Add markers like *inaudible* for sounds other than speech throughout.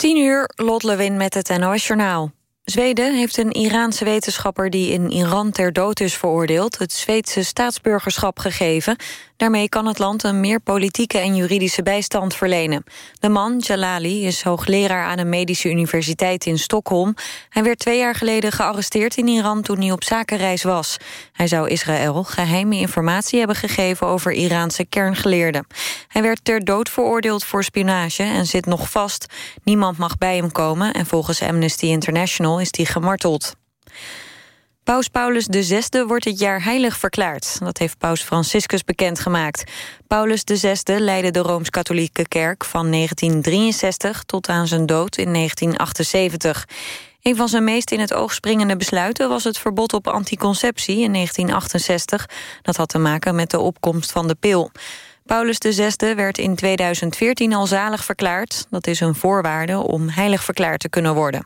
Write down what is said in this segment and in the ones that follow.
10 uur, Lot Lewin met het NOS Journaal. Zweden heeft een Iraanse wetenschapper die in Iran ter dood is veroordeeld... het Zweedse staatsburgerschap gegeven. Daarmee kan het land een meer politieke en juridische bijstand verlenen. De man, Jalali, is hoogleraar aan een medische universiteit in Stockholm. Hij werd twee jaar geleden gearresteerd in Iran toen hij op zakenreis was. Hij zou Israël geheime informatie hebben gegeven over Iraanse kerngeleerden. Hij werd ter dood veroordeeld voor spionage en zit nog vast. Niemand mag bij hem komen en volgens Amnesty International is hij gemarteld. Paus Paulus VI wordt dit jaar heilig verklaard. Dat heeft paus Franciscus bekendgemaakt. Paulus VI leidde de Rooms-Katholieke Kerk van 1963 tot aan zijn dood in 1978. Een van zijn meest in het oog springende besluiten was het verbod op anticonceptie in 1968. Dat had te maken met de opkomst van de pil. Paulus VI werd in 2014 al zalig verklaard. Dat is een voorwaarde om heilig verklaard te kunnen worden.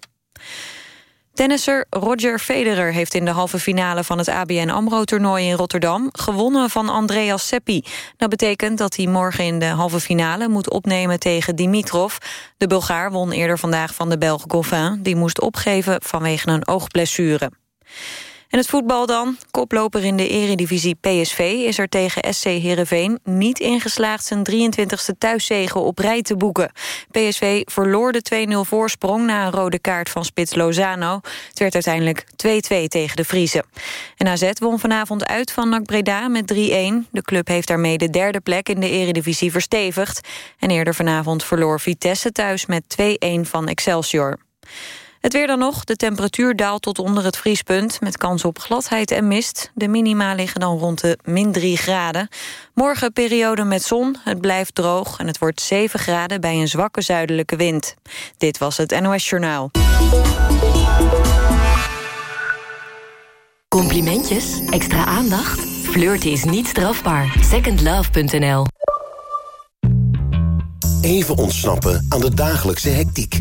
Tennisser Roger Federer heeft in de halve finale van het ABN AMRO-toernooi in Rotterdam gewonnen van Andreas Seppi. Dat betekent dat hij morgen in de halve finale moet opnemen tegen Dimitrov. De Bulgaar won eerder vandaag van de Belg Goffin. Die moest opgeven vanwege een oogblessure. En het voetbal dan. Koploper in de eredivisie PSV is er tegen SC Heerenveen niet ingeslaagd zijn 23e thuiszegen op rij te boeken. PSV verloor de 2-0 voorsprong na een rode kaart van spits Lozano. Het werd uiteindelijk 2-2 tegen de Vriezen. En AZ won vanavond uit van NAC Breda met 3-1. De club heeft daarmee de derde plek in de eredivisie verstevigd. En eerder vanavond verloor Vitesse thuis met 2-1 van Excelsior. Het weer dan nog. De temperatuur daalt tot onder het vriespunt... met kans op gladheid en mist. De minima liggen dan rond de min 3 graden. Morgen periode met zon. Het blijft droog en het wordt 7 graden... bij een zwakke zuidelijke wind. Dit was het NOS Journaal. Complimentjes? Extra aandacht? Flirten is niet strafbaar. Secondlove.nl Even ontsnappen aan de dagelijkse hectiek.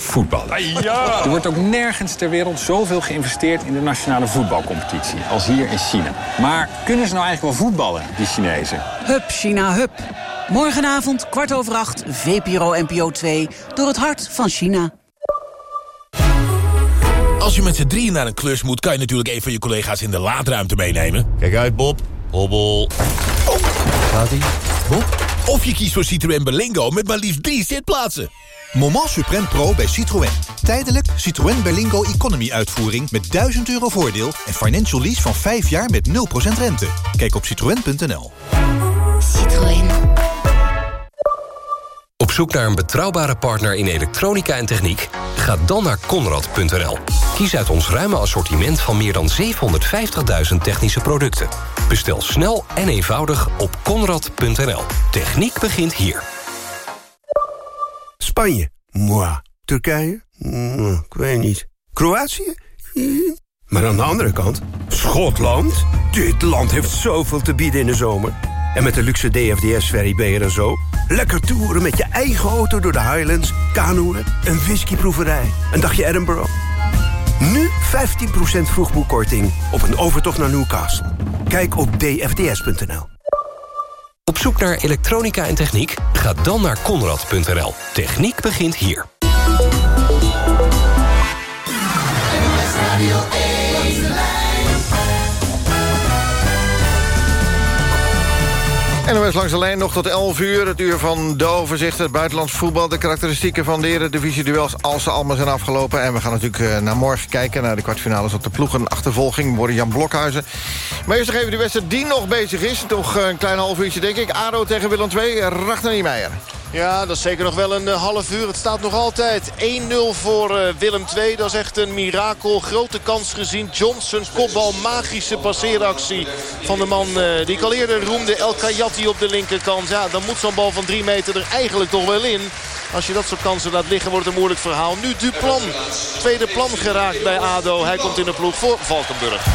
voetballen. Ja. Er wordt ook nergens ter wereld zoveel geïnvesteerd in de nationale voetbalcompetitie als hier in China. Maar kunnen ze nou eigenlijk wel voetballen, die Chinezen? Hup, China, hup. Morgenavond, kwart over acht, VPRO NPO 2, door het hart van China. Als je met z'n drieën naar een klus moet... kan je natuurlijk een van je collega's in de laadruimte meenemen. Kijk uit, Bob. Hobbel. Oh. Gaat ie? Bob? Of je kiest voor Citroën Berlingo met maar liefst drie zitplaatsen. Moment Supreme Pro bij Citroën. Tijdelijk Citroën Berlingo Economy uitvoering met 1000 euro voordeel... en financial lease van 5 jaar met 0% rente. Kijk op citroën.nl. Citroën. Op zoek naar een betrouwbare partner in elektronica en techniek? Ga dan naar Conrad.nl. Kies uit ons ruime assortiment van meer dan 750.000 technische producten. Bestel snel en eenvoudig op Conrad.nl. Techniek begint hier. Spanje? Moi. Turkije? ik weet niet. Kroatië? Maar aan de andere kant, Schotland? Dit land heeft zoveel te bieden in de zomer. En met de luxe DFDS-ferry ben je zo. Lekker toeren met je eigen auto door de Highlands, kanoeën, een whiskyproeverij, een dagje Edinburgh. Nu 15% vroegboekkorting op een overtocht naar Newcastle. Kijk op dfds.nl. Op zoek naar elektronica en techniek? Ga dan naar Conrad.nl. Techniek begint hier. NOS langs de lijn nog tot 11 uur. Het uur van de overzicht, het buitenlands voetbal... de karakteristieken van de Eredivisie-duels als ze allemaal zijn afgelopen. En we gaan natuurlijk uh, naar morgen kijken... naar de kwartfinales op de ploegenachtervolging. Worden Jan Blokhuizen. Maar eerst nog even de wedstrijd die nog bezig is. Toch een klein half uurtje, denk ik. ADO tegen Willem II, Ragnar Niemeyer. Ja, dat is zeker nog wel een uh, half uur. Het staat nog altijd 1-0 voor uh, Willem II. Dat is echt een mirakel. Grote kans gezien. Johnson, kopbal, magische passeeractie van de man uh, die ik al eerder roemde. El Kayati op de linkerkant. Ja, dan moet zo'n bal van 3 meter er eigenlijk toch wel in. Als je dat soort kansen laat liggen wordt het een moeilijk verhaal. Nu Duplan. Tweede plan geraakt bij ADO. Hij komt in de ploeg voor Valkenburg.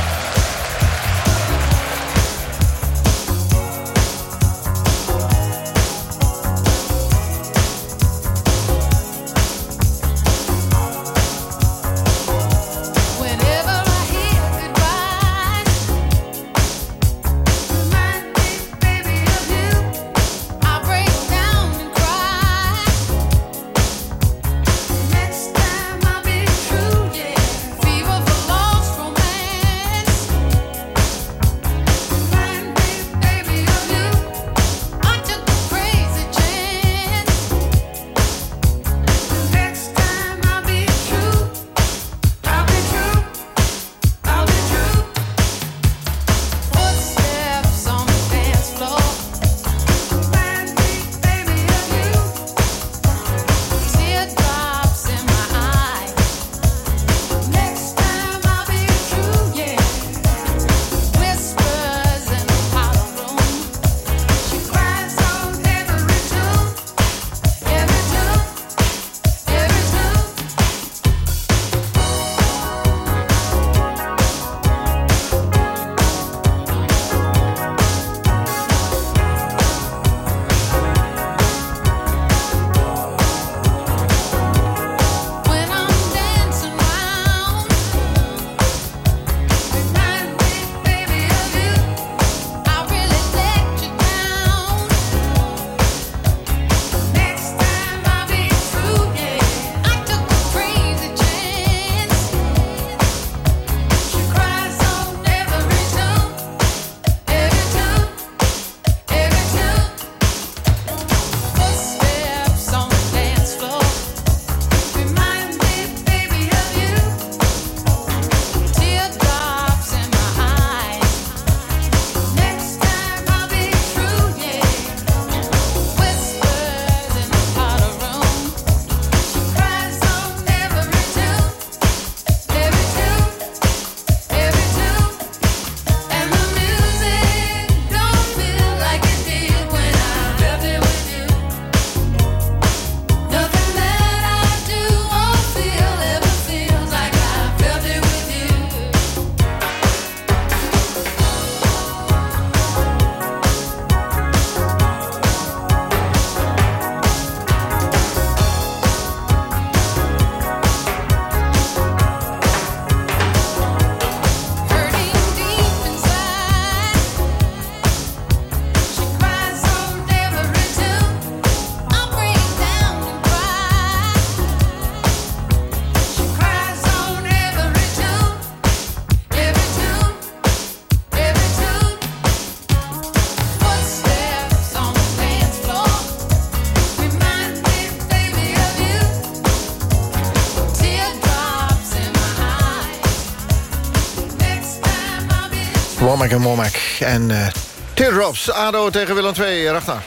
En uh, Teardrops, ADO tegen Willem II. Ragnar.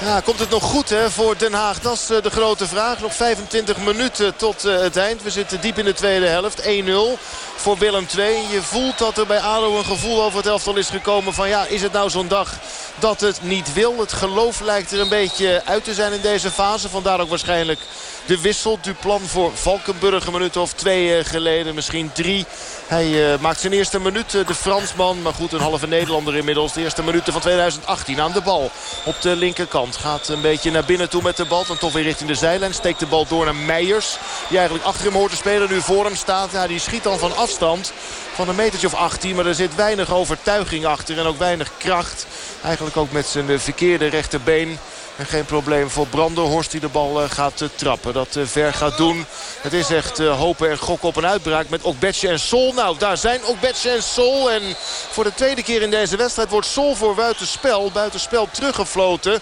Ja, komt het nog goed hè, voor Den Haag? Dat is uh, de grote vraag. Nog 25 minuten tot uh, het eind. We zitten diep in de tweede helft. 1-0 voor Willem II. Je voelt dat er bij ADO een gevoel over het elftal is gekomen van... ja, is het nou zo'n dag dat het niet wil? Het geloof lijkt er een beetje uit te zijn in deze fase. Vandaar ook waarschijnlijk de wissel. Duplan voor Valkenburg een minuut of twee geleden. Misschien drie. Hij uh, maakt zijn eerste minuut, de Fransman. Maar goed, een halve Nederlander inmiddels. De eerste minuten van 2018 aan de bal. Op de linkerkant gaat een beetje naar binnen toe met de bal. Dan toch weer richting de zijlijn. Steekt de bal door naar Meijers. Die eigenlijk achter hem hoort te spelen. Nu voor hem staat. Ja, die schiet dan van afstand van een metertje of 18. Maar er zit weinig overtuiging achter en ook weinig kracht. Eigenlijk ook met zijn verkeerde rechterbeen. En geen probleem voor Brandenhorst die de bal uh, gaat uh, trappen. Dat uh, ver gaat doen. Het is echt hopen en gokken op een uitbraak met Okbetje en Sol. Nou, daar zijn Okbetje en Sol. En voor de tweede keer in deze wedstrijd wordt Sol voor buitenspel. Buitenspel teruggefloten.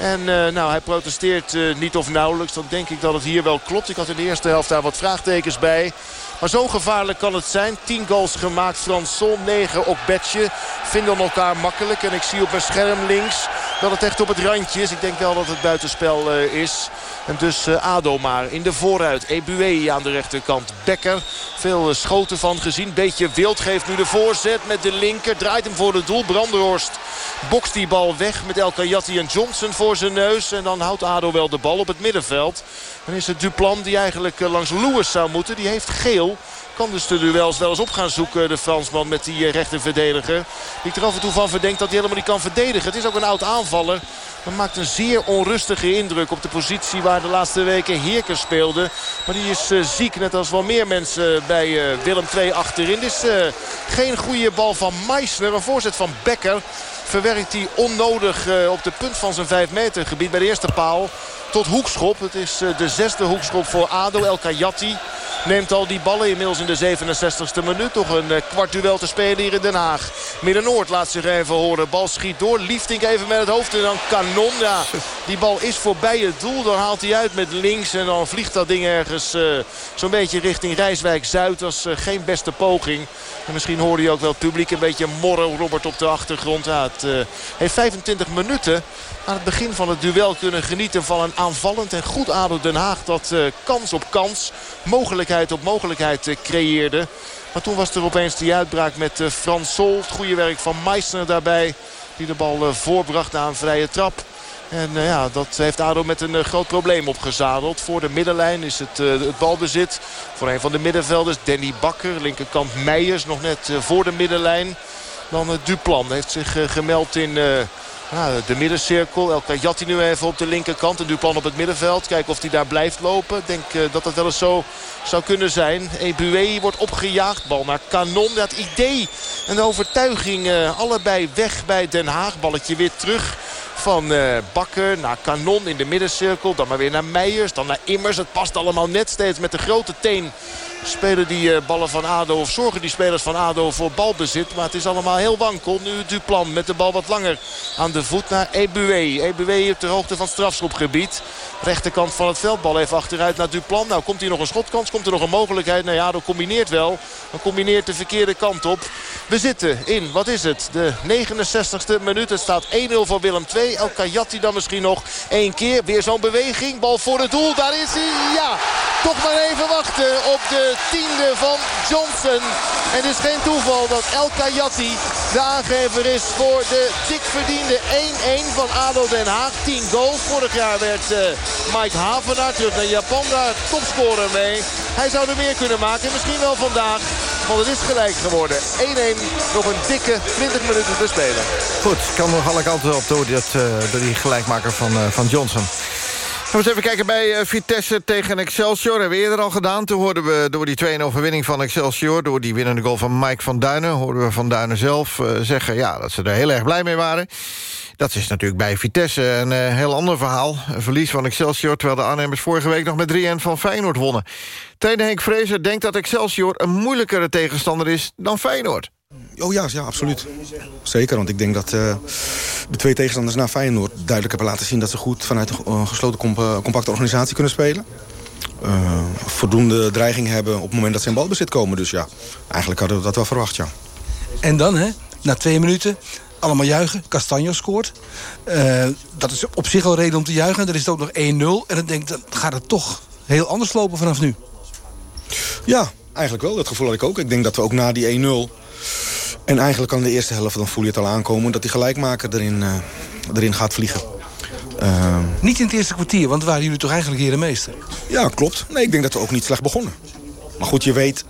En nou, hij protesteert niet of nauwelijks. Dan denk ik dat het hier wel klopt. Ik had in de eerste helft daar wat vraagtekens bij. Maar zo gevaarlijk kan het zijn. 10 goals gemaakt. Franson 9 op bedje. Vinden elkaar makkelijk. En ik zie op mijn scherm links Wel het echt op het randje is. Ik denk wel dat het buitenspel is. En dus Ado maar in de vooruit. Ebue aan de rechterkant. Becker. Veel schoten van gezien. Beetje wild geeft nu de voorzet met de linker. Draait hem voor het doel. Branderhorst bokst die bal weg met El Kayati en Johnson voor zijn neus. En dan houdt Ado wel de bal op het middenveld. Dan is het Duplan die eigenlijk langs Lewis zou moeten. Die heeft geel. Dus de duels wel eens op gaan zoeken, de Fransman met die rechterverdediger. Die er af en toe van verdenkt dat hij helemaal niet kan verdedigen. Het is ook een oud aanvaller. Maar maakt een zeer onrustige indruk op de positie waar de laatste weken Heerker speelde. Maar die is uh, ziek, net als wel meer mensen bij uh, Willem II achterin. Dit is geen goede bal van Meissner. Een voorzet van Becker verwerkt hij onnodig op de punt van zijn 5 meter gebied bij de eerste paal tot hoekschop. Het is de zesde hoekschop voor ADO El Kayati neemt al die ballen inmiddels in de 67e minuut. Toch een eh, kwart duel te spelen hier in Den Haag. Midden-Noord laat zich even horen. Bal schiet door. Liefdink even met het hoofd en dan kanon. Ja, die bal is voorbij het doel. Dan haalt hij uit met links en dan vliegt dat ding ergens uh, zo'n beetje richting Rijswijk-Zuid. Dat is geen beste poging. En misschien hoorde je ook wel het publiek een beetje morren Robert op de achtergrond. Ja, het uh, heeft 25 minuten aan het begin van het duel kunnen genieten van een aanvallend en goed ADO Den Haag. Dat uh, kans op kans, mogelijkheid op mogelijkheid uh, creëerde. Maar toen was er opeens die uitbraak met Frans Sol. Het goede werk van Meissner daarbij. Die de bal voorbracht na een vrije trap. En ja, dat heeft ADO met een groot probleem opgezadeld. Voor de middenlijn is het, het balbezit voor een van de middenvelders. Danny Bakker, linkerkant Meijers nog net voor de middenlijn. Dan Duplan heeft zich gemeld in de middencirkel. El Kayati nu even op de linkerkant. En Duplan op het middenveld. Kijken of hij daar blijft lopen. Ik denk dat dat wel eens zo zou kunnen zijn. Ebue wordt opgejaagd. Bal naar Kanon. Dat idee en de overtuiging allebei weg bij Den Haag. Balletje weer terug van uh, Bakker naar Kanon in de middencirkel. Dan maar weer naar Meijers. Dan naar Immers. Het past allemaal net steeds met de grote teen spelen die uh, ballen van ADO of zorgen die spelers van ADO voor balbezit. Maar het is allemaal heel wankel. Nu Duplan met de bal wat langer aan de voet naar Ebue. Ebue op de hoogte van het strafschopgebied. Rechterkant van het veld. Bal even achteruit naar Duplan. Nou komt hier nog een schotkans. Komt er nog een mogelijkheid. Nou ja, ADO combineert wel. Dan combineert de verkeerde kant op. We zitten in, wat is het? De 69ste minuut. Het staat 1-0 voor Willem II. El Kayati dan misschien nog één keer. Weer zo'n beweging. Bal voor het doel. Daar is hij. Ja, toch maar even wachten op de tiende van Johnson. En het is geen toeval dat El Kayati de aangever is voor de dik verdiende 1-1 van ADO Den Haag. 10 goals. Vorig jaar werd uh, Mike Havenaar terug naar Japan daar topscorer mee. Hij zou er meer kunnen maken. Misschien wel vandaag. Want het is gelijk geworden. 1-1. Nog een dikke 20 minuten te spelen. Goed, kan nog alle kanten op door, dat, uh, door die gelijkmaker van, uh, van Johnson. We eens even kijken bij uh, Vitesse tegen Excelsior. Hebben we eerder al gedaan. Toen hoorden we door die 2 overwinning van Excelsior... door die winnende goal van Mike van Duinen... hoorden we van Duinen zelf uh, zeggen ja, dat ze er heel erg blij mee waren. Dat is natuurlijk bij Vitesse een uh, heel ander verhaal. Een verlies van Excelsior, terwijl de Arnhemmers vorige week... nog met 3-1 van Feyenoord wonnen. Trainer Henk Vrezer denkt dat Excelsior... een moeilijkere tegenstander is dan Feyenoord. Oh ja, ja, absoluut. Zeker, want ik denk dat uh, de twee tegenstanders na Feyenoord... duidelijk hebben laten zien dat ze goed vanuit een gesloten comp compacte organisatie kunnen spelen. Uh, voldoende dreiging hebben op het moment dat ze in balbezit komen. Dus ja, eigenlijk hadden we dat wel verwacht, ja. En dan, hè, na twee minuten, allemaal juichen. Castanjo scoort. Uh, dat is op zich al reden om te juichen. Er is het ook nog 1-0. En dan denk ik, dan gaat het toch heel anders lopen vanaf nu. Ja, eigenlijk wel. Dat gevoel had ik ook. Ik denk dat we ook na die 1-0... En eigenlijk aan de eerste helft, dan voel je het al aankomen... dat die gelijkmaker erin, uh, erin gaat vliegen. Uh, niet in het eerste kwartier, want waren jullie toch eigenlijk hier de meester? Ja, klopt. Nee, ik denk dat we ook niet slecht begonnen. Maar goed, je weet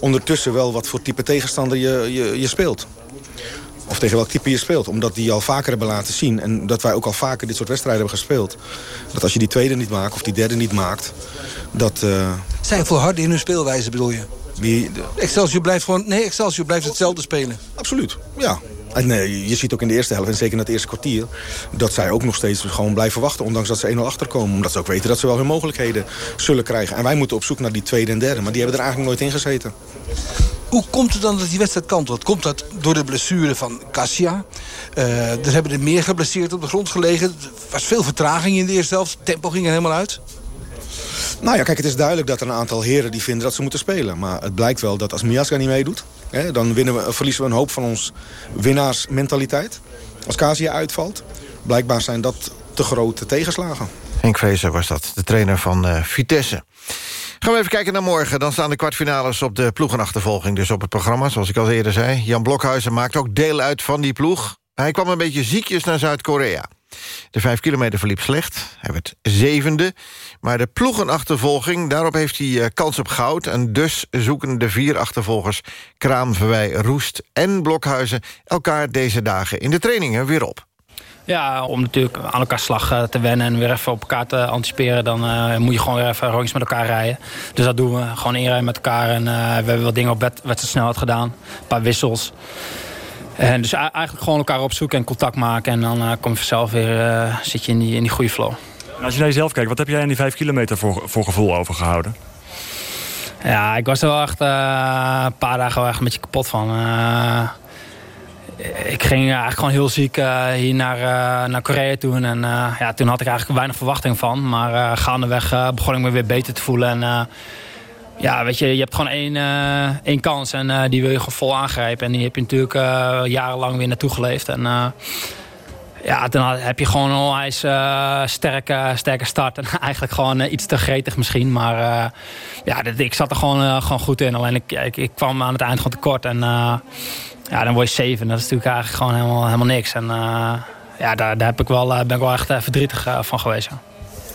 ondertussen wel wat voor type tegenstander je, je, je speelt. Of tegen welk type je speelt. Omdat die al vaker hebben laten zien. En dat wij ook al vaker dit soort wedstrijden hebben gespeeld. Dat als je die tweede niet maakt of die derde niet maakt... Dat, uh... Zijn volharden in hun speelwijze bedoel je? Wie, Excelsior blijft gewoon... Nee, Excelsior blijft hetzelfde spelen. Absoluut, ja. En nee, je ziet ook in de eerste helft, en zeker in het eerste kwartier... dat zij ook nog steeds gewoon blijven wachten, ondanks dat ze 1-0 achterkomen. Omdat ze ook weten dat ze wel hun mogelijkheden zullen krijgen. En wij moeten op zoek naar die tweede en derde, maar die hebben er eigenlijk nooit in gezeten. Hoe komt het dan dat die wedstrijd kantelt? Komt dat door de blessure van Cassia? Uh, er hebben er meer geblesseerd op de grond gelegen. Er was veel vertraging in de eerste helft. Het tempo ging er helemaal uit. Nou ja, kijk, het is duidelijk dat er een aantal heren die vinden dat ze moeten spelen. Maar het blijkt wel dat als Miaska niet meedoet... Hè, dan winnen we, verliezen we een hoop van ons winnaarsmentaliteit. Als Casia uitvalt. blijkbaar zijn dat te grote tegenslagen. Henk Vrezer was dat, de trainer van uh, Vitesse. Gaan we even kijken naar morgen. Dan staan de kwartfinales op de ploegenachtervolging dus op het programma. Zoals ik al eerder zei. Jan Blokhuizen maakt ook deel uit van die ploeg. Hij kwam een beetje ziekjes naar Zuid-Korea. De vijf kilometer verliep slecht. Hij werd zevende. Maar de ploegenachtervolging, daarop heeft hij eh, kans op goud. En dus zoeken de vier achtervolgers Kraam, Verwij, Roest en Blokhuizen... elkaar deze dagen in de trainingen weer op. Ja, om natuurlijk aan elkaar slag eh, te wennen en weer even op elkaar te anticiperen... dan uh, moet je gewoon weer even rondjes met elkaar rijden. Dus dat doen we. Gewoon inrijden met elkaar. En we hebben wat dingen op wedstrijdsnelheid gedaan. Een paar wissels. En dus eigenlijk gewoon elkaar opzoeken en contact maken. En dan uh, kom je vanzelf weer, uh, zit je in die, in die goede flow. En als je naar jezelf kijkt, wat heb jij in die vijf kilometer voor, voor gevoel overgehouden? Ja, ik was er wel echt een paar dagen wel echt een beetje kapot van. ik ging eigenlijk gewoon heel ziek hier naar, naar Korea toen. En ja, toen had ik eigenlijk weinig verwachting van. Maar gaandeweg begon ik me weer beter te voelen. En ja, weet je, je hebt gewoon één, uh, één kans en uh, die wil je gewoon vol aangrijpen. En die heb je natuurlijk uh, jarenlang weer naartoe geleefd. En ja, dan heb je gewoon een onwijs sterke, sterke start. En *laughs* eigenlijk gewoon iets te gretig misschien. Maar ja, ik zat er gewoon, gewoon goed in. Alleen ik, ik, ik, kwam aan het eind gewoon tekort. En ja, dan word je zeven. Dat is natuurlijk eigenlijk gewoon helemaal, helemaal niks. En ja, daar, daar heb ik wel, ben ik wel echt verdrietig van geweest.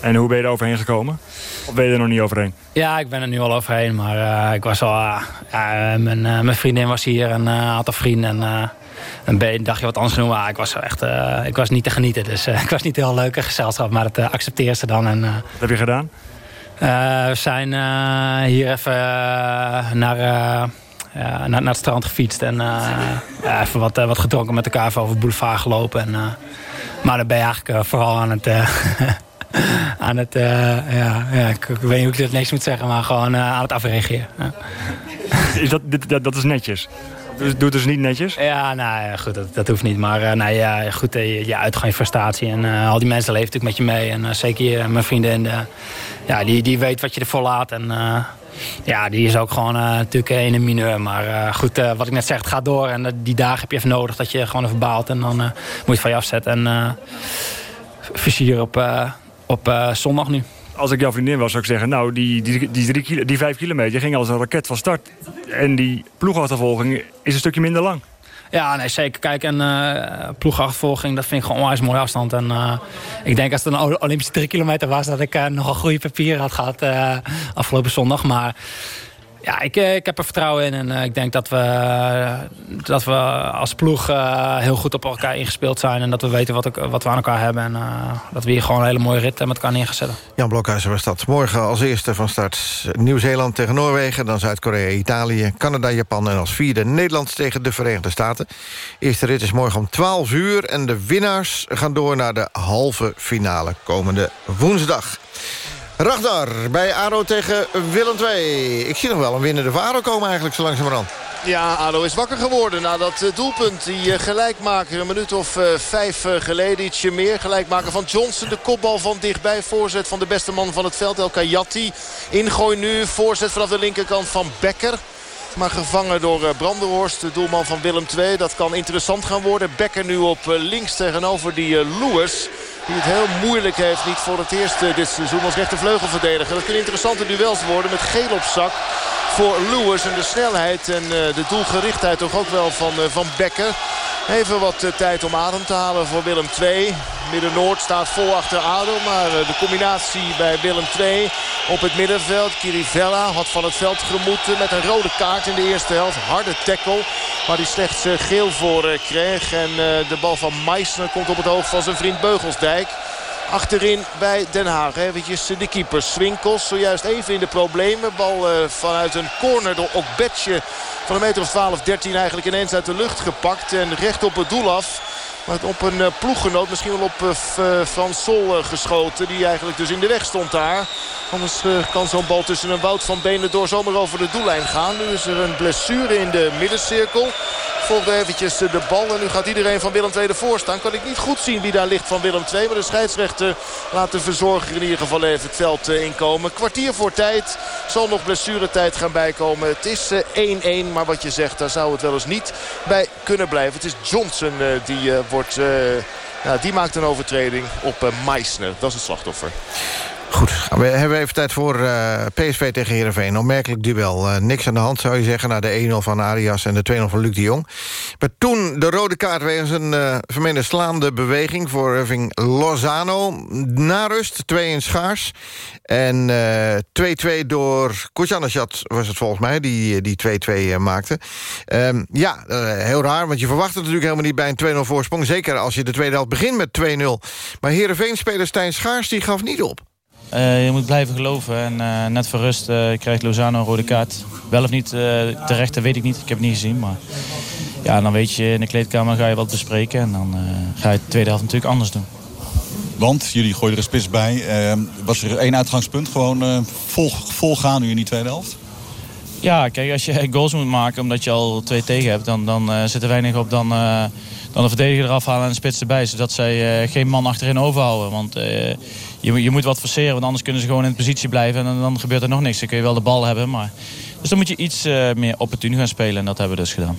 En hoe ben je er overheen gekomen? Of ben je er nog niet overheen? Ja, ik ben er nu al overheen. Maar uh, ik was al... Uh, ja, mijn, uh, mijn vriendin was hier en een aantal vrienden. En een dagje wat anders genoemd. Maar ik was echt... ik was niet te genieten. Dus *laughs* ik was niet heel leuk gezelschap. Maar het accepteer ze dan. En, wat heb je gedaan? we zijn hier even naar... naar, naar, het strand gefietst en *laughs* ja, even wat, wat gedronken met elkaar, even over het boulevard gelopen. En, maar dan ben je eigenlijk vooral aan het, *laughs* *clears throat* aan het, uh, ja, ja, ik, weet niet hoe ik dat niks moet zeggen, maar gewoon uh, aan het afreageren. Ja. *laughs* Is dat, dat, dat is netjes? Dus doet dus niet netjes? Ja, nou ja, goed, dat, dat hoeft niet. Maar uh, nou, ja, goed, je, je uitgang, je frustratie. En uh, al die mensen leven natuurlijk met je mee. En uh, zeker mijn vriendin, ja, die, die weet wat je ervoor laat. En ja, die is ook gewoon natuurlijk in een mineur. Maar goed, wat ik net zeg, het gaat door. En die dagen heb je even nodig dat je gewoon even baalt. En dan moet je het van je afzetten. En versier op op uh, zondag nu. Als ik jouw vriendin was, zou ik zeggen... nou, die, die, die, drie, die vijf kilometer ging als een raket van start. En die ploegachtervolging is een stukje minder lang. Ja, nee, zeker. Kijk, en uh, ploegachtervolging, dat vind ik gewoon onwijs mooie afstand. En uh, ik denk als het een Olympische drie kilometer was... dat ik uh, nog een goede papier had gehad afgelopen zondag. Maar ja, ik, eh, ik heb er vertrouwen in. En uh, ik denk dat we, dat we als ploeg heel goed op elkaar ingespeeld zijn. En dat we weten wat, wat we aan elkaar hebben. En dat we hier gewoon een hele mooie rit met elkaar neergezet. Jan Blokhuizen was dat. Morgen als eerste van start Nieuw-Zeeland tegen Noorwegen. Dan Zuid-Korea, Italië, Canada, Japan. En als vierde Nederland tegen de Verenigde Staten. Eerste rit is morgen om 12 uur. En de winnaars gaan door naar de halve finale komende woensdag. Ragnar bij ADO tegen Willem II. Ik zie nog wel een winnende voor ADO komen eigenlijk zo langzamerhand. Ja, ADO is wakker geworden na dat eh, doelpunt. Die eh, gelijkmaker een minuut of uh, vijf geleden, ietsje meer. Gelijkmaker van Johnson, de kopbal van dichtbij. Voorzet van de beste man van het veld, El Kayati. Ingooi nu, voorzet vanaf de linkerkant van Becker. Maar gevangen door Branderhorst, de doelman van Willem II. Dat kan interessant gaan worden. Becker nu op links tegenover die Lewis. Die het heel moeilijk heeft. Niet voor het eerst eh, dit seizoen als rechtervleugelverdediger. Dat kunnen interessante duels worden met geel op zak voor Lewis. En de snelheid en eh, de doelgerichtheid toch ook wel van, eh, van Becker. Even wat tijd om adem te halen voor Willem II. Midden-Noord staat vol achter ADO. Maar de combinatie bij Willem II op het middenveld. Kirivella had van het veld gemoeten met een rode kaart in de eerste helft. Harde tackle. Waar hij slechts geel voor kreeg. En de bal van Meissner komt op het hoofd van zijn vriend Beugelsdijk. Achterin bij Den Haag. Eventjes de keeper Swinkels. Zojuist even in de problemen. Bal vanuit een corner door Okbetje. Van een meter of 12, 13 eigenlijk ineens uit de lucht gepakt. En recht op het doel af. Maar op een uh, ploeggenoot, misschien wel op uh, Frans Sol geschoten. Die eigenlijk dus in de weg stond daar. Anders kan zo'n bal tussen een woud van benen door zomaar over de doellijn gaan. Nu is er een blessure in de middencirkel. Volgde eventjes de bal en nu gaat iedereen van Willem II ervoor staan. Kan ik niet goed zien wie daar ligt van Willem II. Maar de scheidsrechter laat de verzorger in ieder geval even het veld inkomen. Kwartier voor tijd. Zal nog blessuretijd gaan bijkomen. Het is 1-1. Maar wat je zegt, daar zou het wel eens niet bij kunnen blijven. Het is Johnson die wordt Nou, die maakt een overtreding op Meissner. Dat is het slachtoffer. Goed, we hebben even tijd voor uh, PSV tegen Heerenveen. Onmerkelijk duel. Uh, niks aan de hand zou je zeggen... na de 1-0 van Arias en de 2-0 van Luc de Jong. Maar toen de rode kaart wegens een uh, slaande beweging... voor Irving Lozano. Na rust 2 in Schaars. En 2-2 door Kujanasjat was het volgens mij... die 2-2 maakte. Um, ja, heel raar, want je verwacht het natuurlijk helemaal niet... bij een 2-0 voorsprong. Zeker als je de tweede helft begint met 2-0. Maar Heerenveen-speler Stijn Schaars die gaf niet op. Uh, je moet blijven geloven. En uh, net voor rust uh, krijgt Lozano een rode kaart. Wel of niet terecht, dat weet ik niet. Ik heb het niet gezien. Maar ja, dan weet je, in de kleedkamer ga je wat bespreken. En dan ga je de tweede helft natuurlijk anders doen. Want jullie gooien er een spits bij. was er één uitgangspunt? Gewoon vol, vol gaan nu in die tweede helft? Ja, kijk, als je *laughs* goals moet maken omdat je al twee tegen hebt... dan, dan zit er weinig op dan dan de verdediger eraf halen en de spits erbij. Zodat zij uh, geen man achterin overhouden. Want uh, je, je moet wat forceren, want anders kunnen ze gewoon in positie blijven. En dan, dan gebeurt er nog niks. Dan kun je wel de bal hebben. Maar... Dus dan moet je iets uh, meer opportun gaan spelen. En dat hebben we dus gedaan.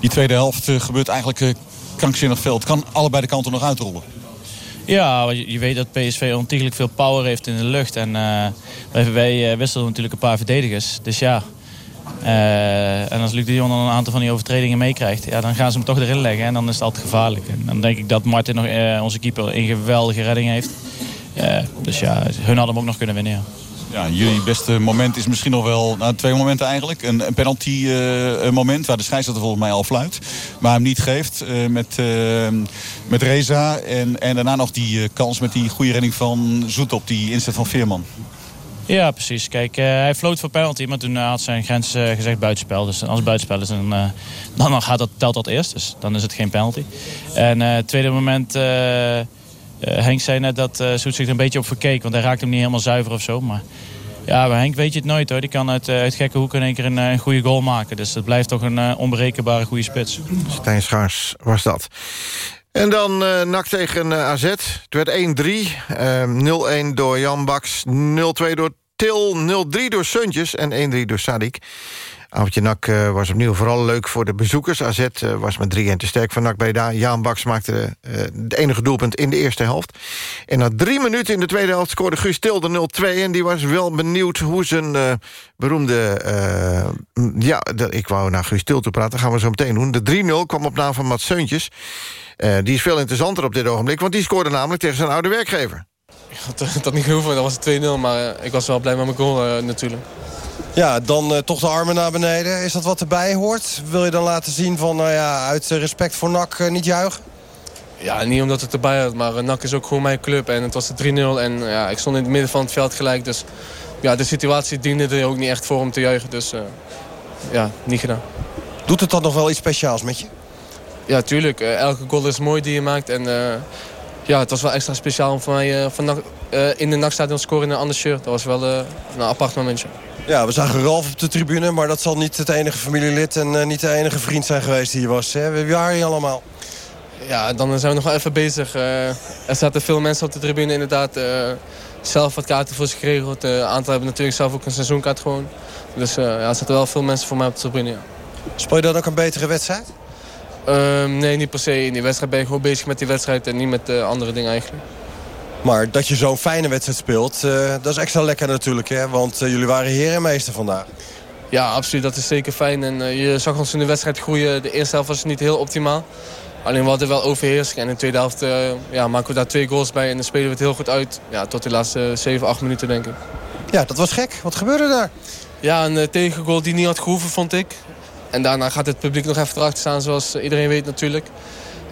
Die tweede helft gebeurt eigenlijk krankzinnig veel. Het kan allebei de kanten nog uitrollen. Ja, je, je weet dat PSV ontiegelijk veel power heeft in de lucht. En wij, wij wisselen natuurlijk een paar verdedigers. Dus ja, uh, en als Luc de Jong dan een aantal van die overtredingen meekrijgt... Ja, dan gaan ze hem toch erin leggen en dan is het altijd gevaarlijk. En dan denk ik dat Martin, nog, uh, onze keeper, een geweldige redding heeft. Uh, dus ja, hun hadden hem ook nog kunnen winnen, ja. Ja, jullie beste moment is misschien nog wel, nou, twee momenten eigenlijk. Een, een penalty moment waar de scheidsrechter volgens mij al fluit. Maar hem niet geeft met, met Reza. En, en daarna nog die kans met die goede redding van Zoet op die inzet van Veerman. Ja, precies. Kijk, uh, hij floot voor penalty, maar toen had zijn grens uh, gezegd buitenspel. Dus als het buitenspel is, dan, dan gaat dat, telt dat eerst. Dus dan is het geen penalty. En het tweede moment, Henk zei net dat uh, Soet zich er een beetje op verkeek. Want hij raakte hem niet helemaal zuiver of zo. Maar ja, bij Henk weet je het nooit hoor. Die kan uit, uit gekke hoeken in één keer een, goede goal maken. Dus het blijft toch een onberekenbare goede spits. Stijn Schaars was dat. En dan uh, tegen uh, AZ. Het werd 1-3. 0-1 door Jan Baks. 0-2 door Til. 0-3 door Suntjes. En 1-3 door Sadik. Avondje NAC uh, was opnieuw vooral leuk voor de bezoekers. AZ uh, was met 3-1 te sterk van NAC Breda. Jan Baks maakte uh, het enige doelpunt in de eerste helft. En na drie minuten in de tweede helft scoorde Guus Til de 0-2. En die was wel benieuwd hoe zijn beroemde... ja, ik wou naar Guus Til toe praten. gaan we zo meteen doen. De 3-0 kwam op naam van Mats Seuntjes. Die is veel interessanter op dit ogenblik, want die scoorde namelijk tegen zijn oude werkgever. Dat, dat niet gehoeven, dat was het 2-0, maar ik was wel blij met mijn goal natuurlijk. Ja, dan toch de armen naar beneden. Is dat wat erbij hoort? Wil je dan laten zien van, nou ja, uit respect voor NAC niet juichen? Ja, niet omdat het erbij hoort, maar NAC is ook gewoon mijn club. En het was de 3-0 en ja, ik stond in het midden van het veld gelijk. Dus ja, de situatie diende er ook niet echt voor om te juichen. Dus ja, niet gedaan. Doet het dan nog wel iets speciaals met je? Ja, tuurlijk. Elke goal is mooi die je maakt. En ja, het was wel extra speciaal om voor mij van, in de nachtstadion te scoren in een ander shirt. Dat was wel een apart momentje. Ja, we zagen Ralf op de tribune, maar dat zal niet het enige familielid en niet de enige vriend zijn geweest die hier was. Hè? Wie waren hier allemaal? Ja, dan zijn we nog wel even bezig. er zaten veel mensen op de tribune inderdaad. zelf wat kaarten voor zich geregeld. Een aantal hebben natuurlijk zelf ook een seizoenkaart gewoon. Dus ja, er zaten wel veel mensen voor mij op de tribune, ja. Speel je dan ook een betere wedstrijd? Um, nee, niet per se. In die wedstrijd ben je gewoon bezig met die wedstrijd en niet met andere dingen eigenlijk. Maar dat je zo'n fijne wedstrijd speelt, uh, dat is extra lekker natuurlijk. Hè? Want uh, jullie waren heer en meester vandaag. Ja, absoluut. Dat is zeker fijn. En je zag ons in de wedstrijd groeien. De eerste helft was niet heel optimaal. Alleen we hadden wel overheersing. En in de tweede helft ja, maken we daar twee goals bij. En dan spelen we het heel goed uit. Ja, tot de laatste 7, 8 minuten denk ik. Ja, dat was gek. Wat gebeurde daar? Ja, een tegengoal die niet had gehoeven, vond ik. En daarna gaat het publiek nog even erachter staan, zoals iedereen weet natuurlijk.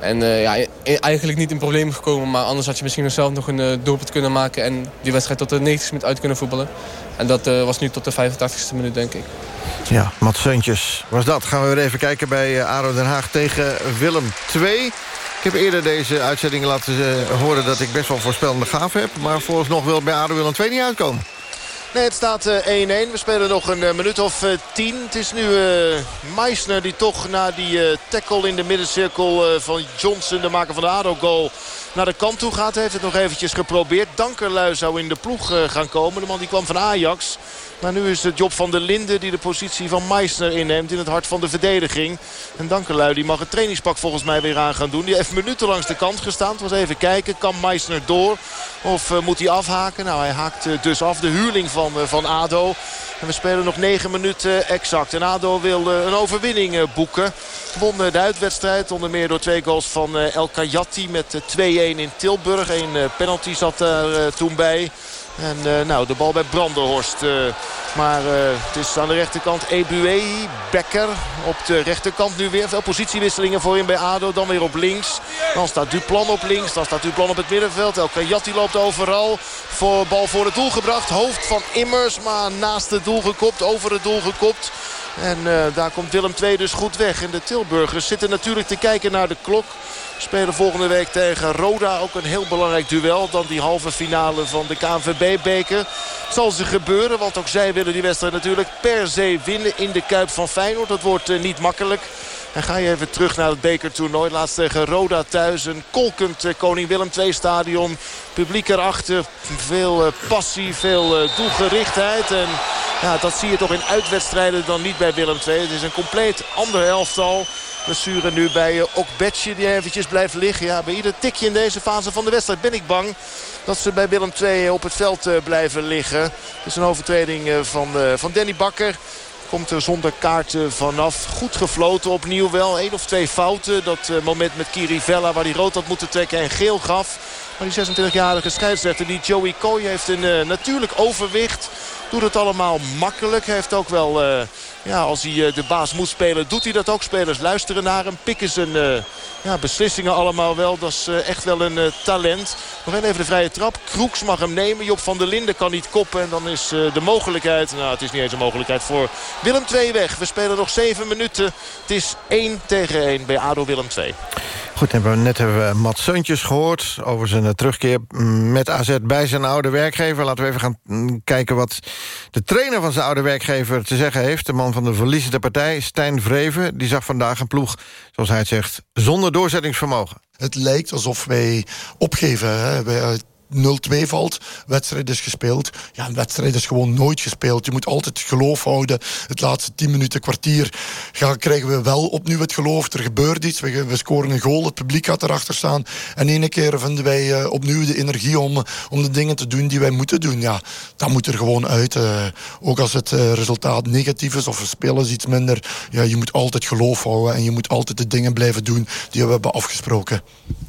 En uh, ja, eigenlijk niet in problemen gekomen. Maar anders had je misschien zelf nog een uh, doelpunt kunnen maken... en die wedstrijd tot de 90 minuut uit kunnen voetballen. En dat uh, was nu tot de 85ste minuut, denk ik. Ja, Mats Seuntjes was dat. Gaan we weer even kijken bij ADO Den Haag tegen Willem II. Ik heb eerder deze uitzending laten horen dat ik best wel voorspellende gaaf heb. Maar vooralsnog wil bij ADO Willem II niet uitkomen. Nee, het staat 1-1. Eh, We spelen nog een eh, minuut of 10. Het is nu Meissner die toch na die tackle in de middencirkel van Johnson... de maker van de ADO-goal naar de kant toe gaat. Heeft het nog eventjes geprobeerd. Dankerlui zou in de ploeg gaan komen. De man die kwam van Ajax. Maar nu is het Job van der Linden die de positie van Meissner inneemt in het hart van de verdediging. En Dankelui die mag het trainingspak volgens mij weer aan gaan doen. Die heeft minuten langs de kant gestaan. Het was even kijken, kan Meissner door of uh, moet hij afhaken? Nou, hij haakt uh, dus af. De huurling van, van ADO. En we spelen nog 9 minuten exact. En ADO wil een overwinning boeken. Won de uitwedstrijd onder meer door twee goals van El Kayati met 2-1 in Tilburg. Een penalty zat daar toen bij. En uh, nou, de bal bij Brandenhorst. Uh, maar uh, het is aan de rechterkant Ebue, Becker op de rechterkant nu weer. Veel positiewisselingen voorin bij ADO. Dan weer op links. Dan staat Duplan op links. Dan staat Duplan op het middenveld. El Kayati loopt overal. Voor, bal voor het doel gebracht. Hoofd van Immers. Maar naast het doel gekopt. Over het doel gekopt. En daar komt Willem II dus goed weg. En de Tilburgers zitten natuurlijk te kijken naar de klok. Spelen volgende week tegen Roda. Ook een heel belangrijk duel. Dan die halve finale van de KNVB-beker. Zal ze gebeuren. Want ook zij willen die wedstrijd natuurlijk per se winnen in de Kuip van Feyenoord. Dat wordt uh, niet makkelijk. En ga je even terug naar het bekertoernooi. Laatst tegen Roda thuis. Een kolkend uh, Koning Willem II stadion. Publiek erachter. Veel uh, passie, veel doelgerichtheid. En ja, dat zie je toch in uitwedstrijden dan niet bij Willem II. Het is een compleet ander elftal. Blessure nu bij uh, Okbetje die eventjes blijft liggen. Ja, bij ieder tikje in deze fase van de wedstrijd ben ik bang dat ze bij Willem II op het veld uh, blijven liggen. Het is een overtreding van, van Danny Bakker. Komt er zonder kaart vanaf. Goed gefloten opnieuw wel. Eén of twee fouten. Dat moment met Kirivella waar hij rood had moeten trekken en geel gaf. Maar die 26-jarige scheidsrechter, die Joey Kooi, heeft een natuurlijk overwicht. Doet het allemaal makkelijk. Heeft ook wel... Ja, als hij de baas moet spelen, doet hij dat ook. Spelers luisteren naar hem, pikken zijn uh, ja, beslissingen allemaal wel. Dat is uh, echt wel een uh, talent. Nog even de vrije trap. Kroeks mag hem nemen. Job van der Linden kan niet koppen. En dan is de mogelijkheid, nou het is niet eens een mogelijkheid voor Willem II weg. We spelen nog 7 minuten. Het is 1 tegen 1 bij ADO Willem II. Goed, we, net hebben we Mats gehoord over zijn terugkeer met AZ bij zijn oude werkgever. Laten we even gaan kijken wat de trainer van zijn oude werkgever te zeggen heeft. De man van de verliezende partij, Stijn Vreven... die zag vandaag een ploeg, zoals hij het zegt, zonder doorzettingsvermogen. Het lijkt alsof wij opgeven. Hè. Wij 0-2 valt. Wedstrijd is gespeeld. Ja, een wedstrijd is gewoon nooit gespeeld. Je moet altijd geloof houden. Het laatste 10 minuten, kwartier gaan, krijgen we wel opnieuw het geloof. Er gebeurt iets. We, we scoren een goal. Het publiek gaat erachter staan. En ene keer vinden wij uh, opnieuw de energie om, om de dingen te doen die wij moeten doen. Ja, dat moet er gewoon uit. Uh, ook als het uh, resultaat negatief is of we spelen iets minder. Ja, je moet altijd geloof houden. En je moet altijd de dingen blijven doen die we hebben afgesproken.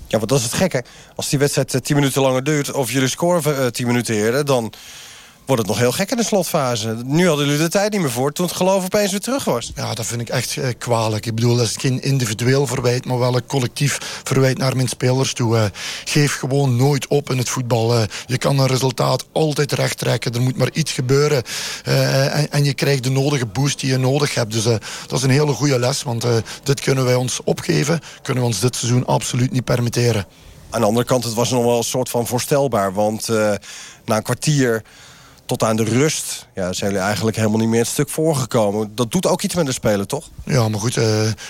Ja, want dat is het gekke. Als die wedstrijd 10 minuten langer duurt... of jullie scoren 10 minuten eerder... dan wordt het nog heel gek in de slotfase. Nu hadden jullie de tijd niet meer voor toen het geloof opeens weer terug was. Ja, dat vind ik echt eh, kwalijk. Ik bedoel, dat is geen individueel verwijt... maar wel een collectief verwijt naar mijn spelers toe. Uh, geef gewoon nooit op in het voetbal. Je kan een resultaat altijd recht trekken. Er moet maar iets gebeuren. En, en, je krijgt de nodige boost die je nodig hebt. Dus dat is een hele goede les. Want dit kunnen wij ons opgeven. Kunnen we ons dit seizoen absoluut niet permitteren. Aan de andere kant, het was nog wel een soort van voorstelbaar. Want na een kwartier tot aan de rust ja, zijn jullie eigenlijk helemaal niet meer het stuk voorgekomen. Dat doet ook iets met de speler, toch? Ja, maar goed, uh,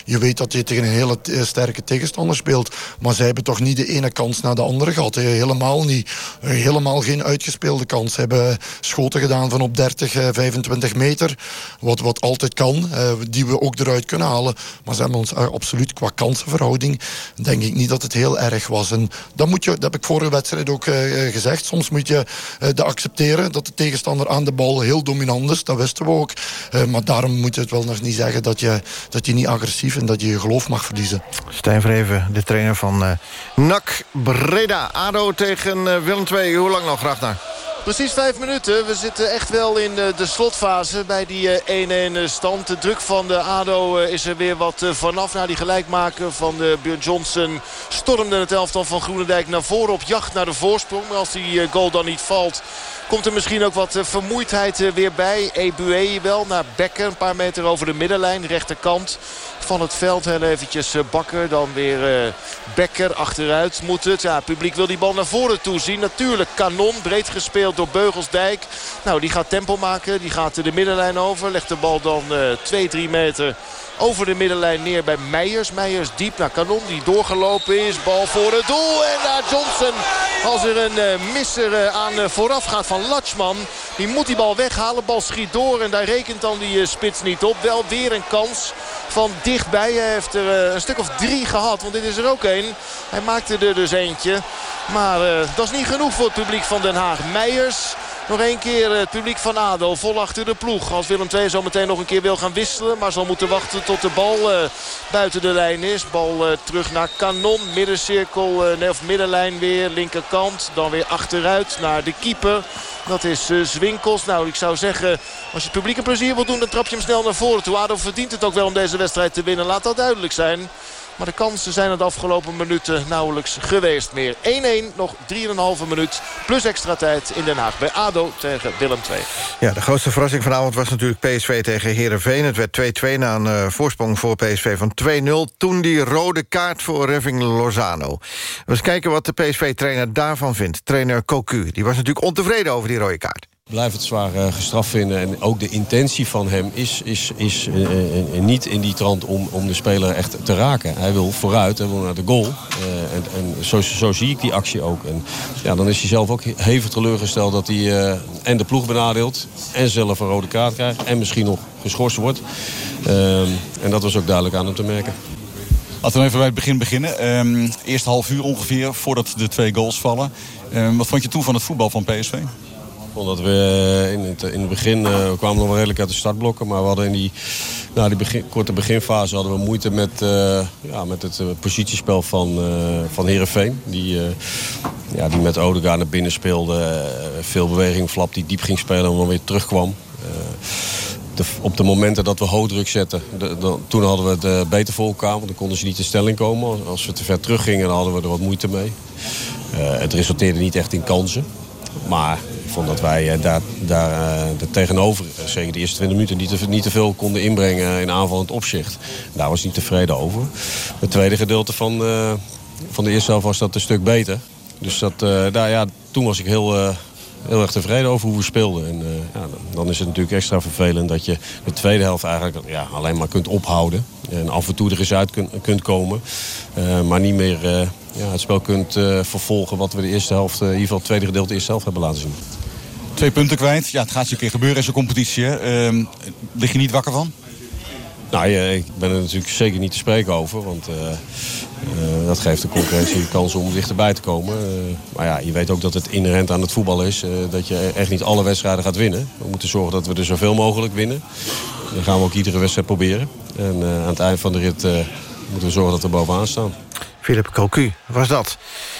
je weet dat je tegen een hele sterke tegenstander speelt. Maar zij hebben toch niet de ene kans naar de andere gehad. Helemaal niet. Helemaal geen uitgespeelde kans. Ze hebben schoten gedaan van op 30, 25 meter. Wat, wat altijd kan, die we ook eruit kunnen halen. Maar ze hebben ons absoluut qua kansenverhouding... denk ik niet dat het heel erg was. En dat, moet je, dat heb ik vorige wedstrijd ook gezegd. Soms moet je de accepteren dat de tegenstander aan de bal heel dominant is. Dat wisten we ook. Uh, maar daarom moet je het wel nog niet zeggen dat je, dat je niet agressief en dat je je geloof mag verliezen. Stijn Vreven, de trainer van uh, NAC Breda. ADO tegen uh, Willem II. Hoe lang nog, naar? Precies vijf minuten. We zitten echt wel in de slotfase bij die 1-1 stand. De druk van de ADO is er weer wat vanaf. Na die gelijkmaker van de Björn Johnson stormde het elftal van Groenendijk naar voren op jacht naar de voorsprong. Maar als die goal dan niet valt Komt er misschien ook wat vermoeidheid weer bij. Ebue wel naar Becker. Een paar meter over de middenlijn. Rechterkant van het veld. Heel eventjes Bakker. Dan weer Becker achteruit moet het. Ja, publiek wil die bal naar voren toe zien. Natuurlijk kanon. Breed gespeeld door Beugelsdijk. Nou, die gaat tempo maken. Die gaat de middenlijn over. Legt de bal dan 2-3 meter over de middenlijn neer bij Meijers. Meijers diep naar Kanon die doorgelopen is. Bal voor het doel en naar Johnson. Als er een misser aan vooraf gaat van Latschman. Die moet die bal weghalen. Bal schiet door en daar rekent dan die spits niet op. Wel weer een kans van dichtbij. Hij heeft er een stuk of drie gehad. Want dit is er ook één. Hij maakte er dus eentje. Maar dat is niet genoeg voor het publiek van Den Haag. Meijers nog één keer het publiek van ADO vol achter de ploeg. Als Willem II zo meteen nog een keer wil gaan wisselen. Maar zal moeten wachten tot de bal uh, buiten de lijn is. Bal uh, terug naar Kanon. Middencirkel, of middenlijn weer. Linkerkant. Dan weer achteruit naar de keeper. Dat is Zwinkels. Nou, ik zou zeggen, als je het publiek een plezier wil doen... dan trap je hem snel naar voren toe. ADO verdient het ook wel om deze wedstrijd te winnen. Laat dat duidelijk zijn. Maar de kansen zijn de afgelopen minuten nauwelijks geweest meer. 1-1, nog 3,5 minuut plus extra tijd in Den Haag bij ADO tegen Willem II. Ja, de grootste verrassing vanavond was natuurlijk PSV tegen Heerenveen. Het werd 2-2 na een uh, voorsprong voor PSV van 2-0. Toen die rode kaart voor Reving Lozano. We eens kijken wat de PSV-trainer daarvan vindt. Trainer Cocu, die was natuurlijk ontevreden over die rode kaart blijf het zwaar uh, gestraft vinden. En ook de intentie van hem is, is, is uh, uh, niet in die trant om, om de speler echt te raken. Hij wil vooruit, hij wil naar de goal. en en zo, zo zie ik die actie ook. En ja, dan is hij zelf ook hevig teleurgesteld dat hij en de ploeg benadeelt... en zelf een rode kaart krijgt en misschien nog geschorst wordt. Ehm, en dat was ook duidelijk aan hem te merken. Laten we even bij het begin beginnen. Um, eerst half uur ongeveer voordat de twee goals vallen. Um, wat vond je toen van het voetbal van PSV? Omdat we in het, in het begin uh, kwamen nog wel redelijk uit de startblokken. Maar we hadden in die, begin, korte beginfase hadden we moeite met, uh, ja, met het positiespel van, van Heerenveen. Die, ja, die met Odegaard naar binnen speelde. veel beweging, Flap die diep ging spelen en dan weer terugkwam. Op de momenten dat we hoog druk zetten, toen hadden we het beter voor elkaar. Want dan konden ze niet in stelling komen. Als we te ver teruggingen, hadden we er wat moeite mee. het resulteerde niet echt in kansen. Maar ik vond dat wij eh, daar, daar, eh, tegenover, eh, zeker de eerste 20 minuten, niet te, niet veel konden inbrengen in aanvallend opzicht. Daar was ik niet tevreden over. Het tweede gedeelte van, van de eerste helft was dat een stuk beter. Dus dat, daar, ja, toen was ik heel, heel erg tevreden over hoe we speelden. En ja, dan is het natuurlijk extra vervelend dat je de tweede helft eigenlijk ja, alleen maar kunt ophouden. En af en toe er eens uit kunt komen. maar niet meer ja, het spel kunt uh, vervolgen wat we de eerste helft, uh, in ieder geval het tweede gedeelte de eerste helft hebben laten zien. Twee punten kwijt. Ja, het gaat een keer gebeuren in zo'n competitie. Hè? Uh, lig je niet wakker van? Nou, ja, ik ben er natuurlijk zeker niet te spreken over. Want uh, dat geeft de concurrentie de kans om dichterbij te komen. maar ja, je weet ook dat het inherent aan het voetbal is. dat je echt niet alle wedstrijden gaat winnen. We moeten zorgen dat we er zoveel mogelijk winnen. Dan gaan we ook iedere wedstrijd proberen. En aan het eind van de rit moeten we zorgen dat we bovenaan staan. Philip Cocu was dat.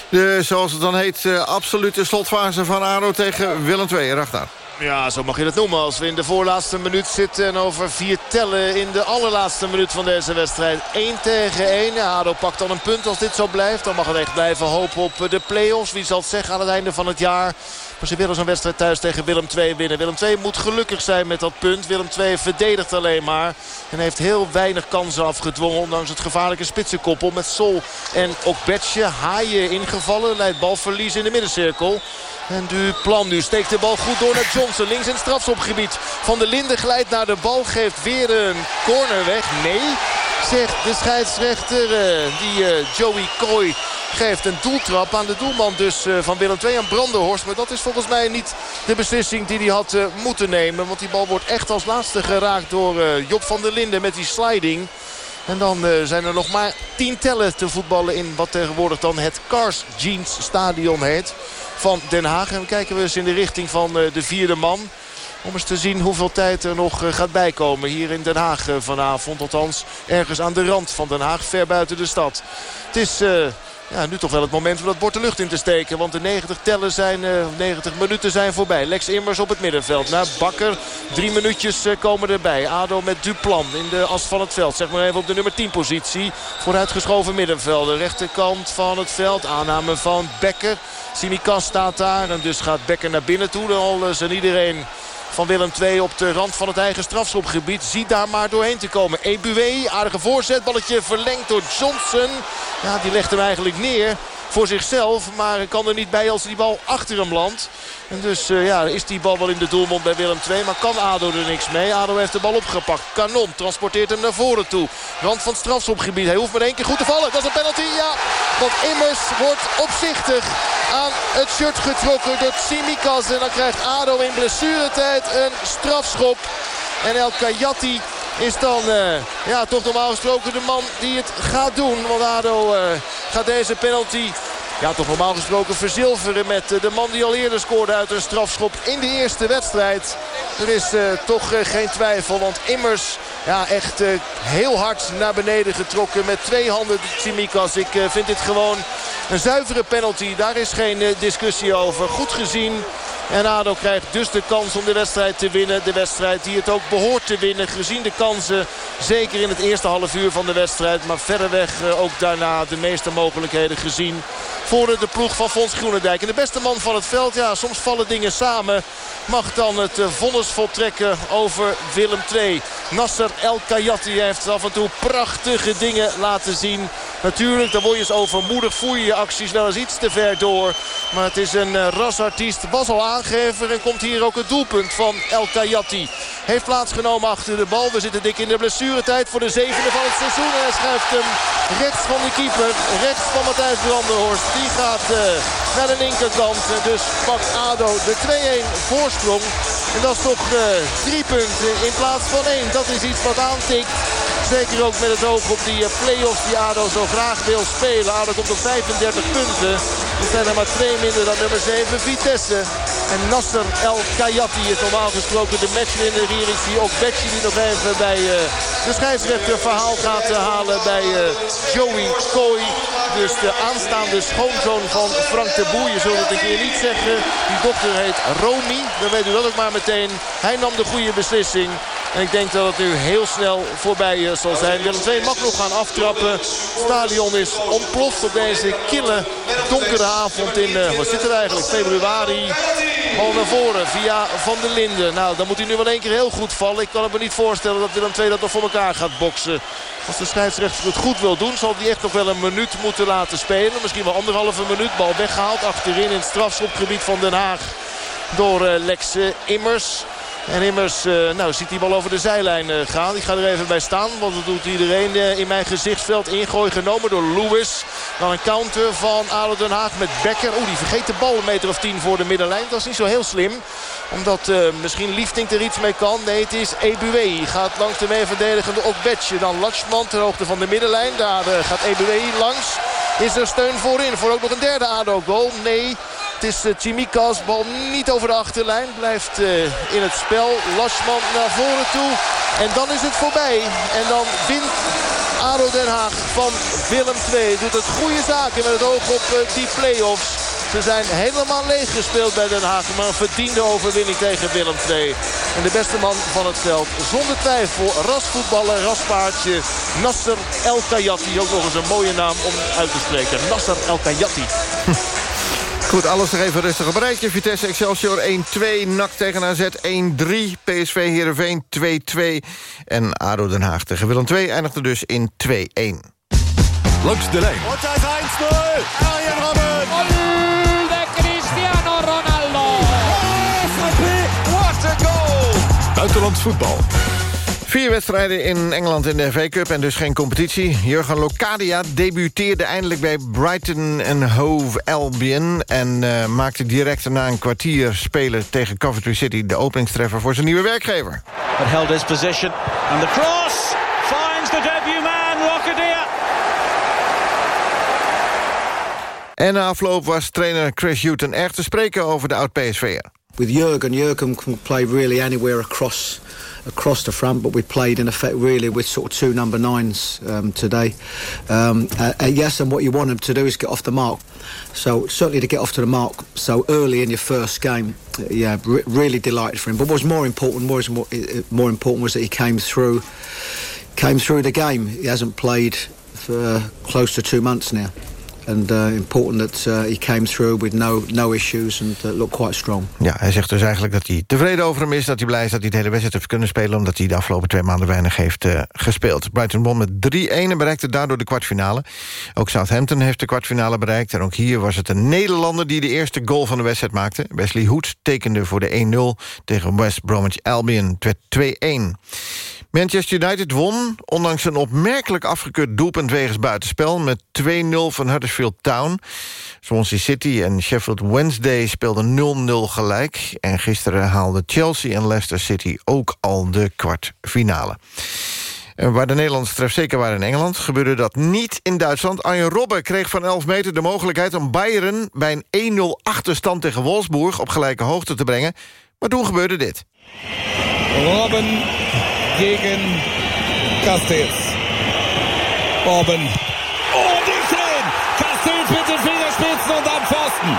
De, zoals het dan heet, uh, absolute slotfase van ADO tegen Willem II. Ragnar. Ja, zo mag je het noemen. Als we in de voorlaatste minuut zitten en over vier tellen in de allerlaatste minuut van deze wedstrijd. 1 tegen 1. Ja, ADO pakt dan een punt als dit zo blijft. Dan mag het echt blijven hopen op de play-offs. Wie zal het zeggen aan het einde van het jaar. Ze willen zo'n wedstrijd thuis tegen Willem II winnen. Willem II moet gelukkig zijn met dat punt. Willem II verdedigt alleen maar. En heeft heel weinig kansen afgedwongen. Ondanks het gevaarlijke spitsenkoppel met Sol en Okbetje. Haaien ingevallen. Leidt balverlies in de middencirkel. En Duplan nu steekt de bal goed door naar Johnson. Links in het strafschopgebied. Van der Linden glijdt naar de bal. Geeft weer een corner weg. Nee, zegt de scheidsrechter. Uh, die uh, Joey Kooi geeft een doeltrap aan de doelman dus uh, van Willem II aan Brandenhorst. Maar dat is volgens mij niet de beslissing die hij had moeten nemen. Want die bal wordt echt als laatste geraakt door Job van der Linden met die sliding. En dan zijn er nog maar tien tellen te voetballen in wat tegenwoordig dan het Cars Jeans Stadion heet van Den Haag. En we kijken we eens in de richting van de vierde man. Om eens te zien hoeveel tijd er nog gaat bijkomen hier in Den Haag vanavond. Althans ergens aan de rand van Den Haag, ver buiten de stad. Het is... Ja, nu toch wel het moment om dat bord de lucht in te steken. Want de 90 tellen zijn, uh, 90 minuten zijn voorbij. Lex Immers op het middenveld. Naar Bakker. Drie minuutjes komen erbij. Ado met Duplan in de as van het veld. Zeg maar even op de nummer 10 positie. Vooruitgeschoven middenveld. De rechterkant van het veld. Aanname van Bekker. Simikas staat daar. En dus gaat Bekker naar binnen toe. Al uh, zijn iedereen van Willem II op de rand van het eigen strafschopgebied. Ziet daar maar doorheen te komen. Ebué, aardige voorzet. Balletje verlengd door Johnson. Ja, die legt hem eigenlijk neer. Voor zichzelf. Maar kan er niet bij als die bal achter hem landt. En dus uh, ja, is die bal wel in de doelmond bij Willem II. Maar kan ADO er niks mee. ADO heeft de bal opgepakt. Kanon transporteert hem naar voren toe. Rand van strafschopgebied. Hij hoeft maar één keer goed te vallen. Dat is een penalty, ja. Want Immers wordt opzichtig aan het shirt getrokken door Simikas. En dan krijgt ADO in blessuretijd een strafschop. En El Kayati is dan uh, ja, toch normaal gesproken de man die het gaat doen. Want ADO uh, gaat deze penalty ja, toch normaal gesproken verzilveren met de man die al eerder scoorde uit een strafschop in de eerste wedstrijd. Er is toch geen twijfel, want Immers ja, echt heel hard naar beneden getrokken met twee handen Tsimikas. Ik vind dit gewoon een zuivere penalty. Daar is geen discussie over. Goed gezien. En ADO krijgt dus de kans om de wedstrijd te winnen. De wedstrijd die het ook behoort te winnen. Gezien de kansen. Zeker in het eerste half uur van de wedstrijd. Maar verreweg ook daarna de meeste mogelijkheden gezien. Voor de ploeg van Fons Groenendijk. En de beste man van het veld. Ja, soms vallen dingen samen. Mag dan het vonnis voltrekken over Willem II. Nasser El Kayati heeft af en toe prachtige dingen laten zien. Natuurlijk, dan word je eens overmoedig. Voer je je acties wel eens iets te ver door. Maar het is een rasartiest. Was al en komt hier ook het doelpunt van El Kayati. Heeft plaatsgenomen achter de bal. We zitten dik in de blessuretijd voor de zevende van het seizoen. En hij schuift hem rechts van de keeper. Rechts van Matthijs Brandenhorst. Die gaat uh, naar de linkerkant. Dus pakt ADO de 2-1 voorsprong. En dat is toch uh, drie punten in plaats van één. Dat is iets wat aantikt. Zeker ook met het oog op die uh, play-offs die ADO zo graag wil spelen. ADO komt op 35 punten. Er zijn er maar twee minder dan nummer 7 Vitesse. En Nasser El Kayati is normaal gesproken de matchwinner. Hier is die ook Betsy die nog even bij uh, de scheidsrechter verhaal gaat uh, halen bij uh, Joey Kooi. Dus de aanstaande schoonzoon van Frank de Boer. Je zult het een keer niet zeggen. Die dochter heet Romy. Dan weet u dat ook maar meteen. Hij nam de goede beslissing. En ik denk dat het nu heel snel voorbij zal zijn. Willem II mag nog gaan aftrappen. Stadion is ontploft op deze kille, donkere avond in, uh, wat zit eigenlijk, februari. Bal naar voren via Van der Linden. Nou, dan moet hij nu wel één keer heel goed vallen. Ik kan me niet voorstellen dat Willem II dat nog voor elkaar gaat boksen. Als de scheidsrechter het goed wil doen, zal hij echt nog wel een minuut moeten laten spelen. Misschien wel anderhalve minuut. Bal weggehaald achterin in het strafschopgebied van Den Haag. Door uh, Lex Immers. En immers uh, nou, ziet die bal over de zijlijn uh, gaan. Ik ga er even bij staan. Want dat doet iedereen uh, in mijn gezichtsveld. Ingooi genomen door Lewis. Dan een counter van ADO Den Haag met Becker. Oeh, die vergeet de bal een meter of tien voor de middenlijn. Dat is niet zo heel slim. Omdat misschien Liefding er iets mee kan. Nee, het is Ebuwe. Gaat langs de mee verdedigende Okbetje. Dan Latschman ter hoogte van de middenlijn. Daar gaat Ebuwe langs. Is er steun voorin voor ook nog een derde ADO-goal? Nee. Het is Chimikas. Bal niet over de achterlijn. Blijft uh, in het spel. Lasman naar voren toe. En dan is het voorbij. En dan wint ADO Den Haag van Willem II. Doet het goede zaken met het oog op uh, die play-offs. Ze zijn helemaal leeg gespeeld bij Den Haag. Maar een verdiende overwinning tegen Willem II. En de beste man van het veld. Zonder twijfel. Rasvoetballer, raspaardje. Nasser El Kayati. Ook nog eens een mooie naam om uit te spreken. Nasser El Kayati. *laughs* Goed, alles nog even rustig op een rijtje. Vitesse Excelsior 1-2, NAC tegen AZ 1-3, PSV Heerenveen 2-2... en ADO Den Haag tegen Willem 2 eindigde dus in 2-1. Langs de lijn. Wat is 1-0. Arjen Robben. De Cristiano Ronaldo. Oh, what a goal. Buitenlands voetbal. Vier wedstrijden in Engeland in de FA Cup en dus geen competitie. Jurgen Locadia debuteerde eindelijk bij Brighton and Hove Albion... en uh, maakte direct na een kwartier spelen tegen Coventry City... de openingstreffer voor zijn nieuwe werkgever. But held his position and the cross finds the debut man, Locadia. En na afloop was trainer Chris Hughton erg te spreken over de oud-PSV'er. With Jurgen, Jurgen can play really anywhere across across the front, but we played in effect really with sort of two number nines um, today. Um, uh, uh, yes, and what you want them to do is get off the mark. So certainly to get off to the mark so early in your first game, uh, yeah, re really delighted for him. But what's more important, was more, more important was that he came through, came through the game. He hasn't played for close to two months now. And uh, important that uh, he came through with no, no issues and uh, looked quite strong. Ja, hij zegt dus eigenlijk dat hij tevreden over hem is... dat hij blij is dat hij de hele wedstrijd heeft kunnen spelen... omdat hij de afgelopen twee maanden weinig heeft uh, gespeeld. Brighton won met 3-1 en bereikte daardoor de kwartfinale. Ook Southampton heeft de kwartfinale bereikt... en ook hier was het een Nederlander die de eerste goal van de wedstrijd maakte. Wesley Hoed tekende voor de 1-0 tegen West Bromwich Albion. Het werd 2-1. Manchester United won, ondanks een opmerkelijk afgekeurd doelpunt wegens buitenspel... met 2-0 van Huddersfield Town. Swansea City en Sheffield Wednesday speelden 0-0 gelijk. En gisteren haalden Chelsea en Leicester City ook al de kwartfinale. En waar de Nederlanders trefzeker waren in Engeland... gebeurde dat niet in Duitsland. Arjen Robben kreeg van 11 meter de mogelijkheid om Bayern... bij een 1-0 achterstand tegen Wolfsburg op gelijke hoogte te brengen. Maar toen gebeurde dit. Robben gegen Castells. Robben. Oh, dichterin! Castells met de vingerspitsen en dan Pfosten.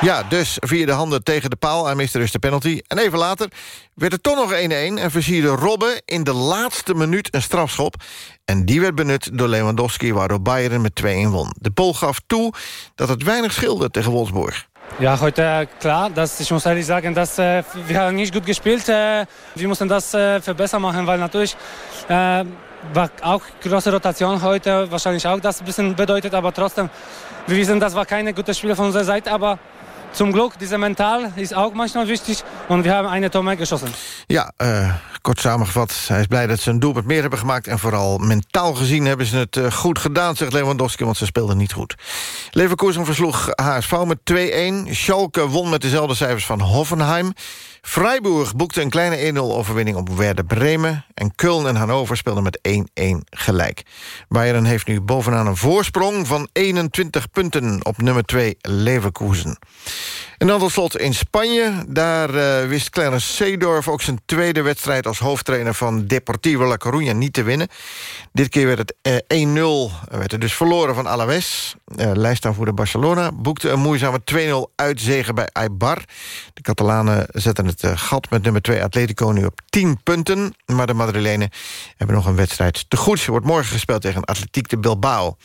Ja, dus via de handen tegen de paal. Hij miste dus de penalty. En even later werd het toch nog 1-1... en versierde Robben in de laatste minuut een strafschop. En die werd benut door Lewandowski... waardoor Bayern met 2-1 won. De Pool gaf toe dat het weinig scheelde tegen Wolfsburg. Ja, heute klar, dass ich muss ehrlich sagen, dass äh, wir haben nicht gut gespielt. Äh, wir mussten das äh, verbessern machen, weil natürlich äh, war auch große Rotation heute, wahrscheinlich auch das ein bisschen bedeutet, aber trotzdem, wir wissen, das war keine gute Spiel von unserer Seite, aber zum Glück, diese Mental ist auch manchmal wichtig und wir haben eine Tor geschossen. Ja, uh, kort samengevat, hij is blij dat ze een doelpunt meer hebben gemaakt... en vooral mentaal gezien hebben ze het uh, goed gedaan, zegt Lewandowski... want ze speelden niet goed. Leverkusen versloeg HSV met 2-1. Schalke won met dezelfde cijfers van Hoffenheim. Freiburg boekte een kleine 1-0 overwinning op Werder Bremen... en Köln en Hannover speelden met 1-1 gelijk. Bayern heeft nu bovenaan een voorsprong van 21 punten... op nummer 2 Leverkusen. En dan tot slot in Spanje. Daar uh, wist Clarence Seedorf ook zijn tweede wedstrijd... als hoofdtrainer van Deportivo La Coruña niet te winnen. Dit keer werd het uh, 1-0. werd er dus verloren van Alaves. Uh, lijstaanvoerder Barcelona boekte een moeizame 2-0 uitzegen bij Eibar. De Catalanen zetten het gat met nummer 2 Atletico nu op 10 punten. Maar de Madrilenen hebben nog een wedstrijd te goed. Ze wordt morgen gespeeld tegen Atletiek de Bilbao.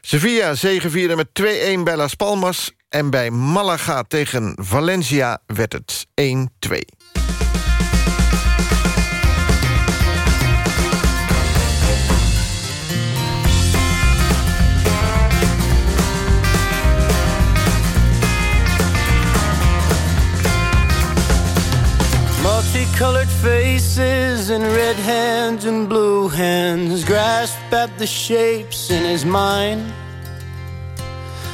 Sevilla zegevierde met 2-1 bij Las Palmas. En bij Malaga tegen Valencia werd het 1-2. Multicolored faces and red hands and blue hands grasp at the shapes in his mind.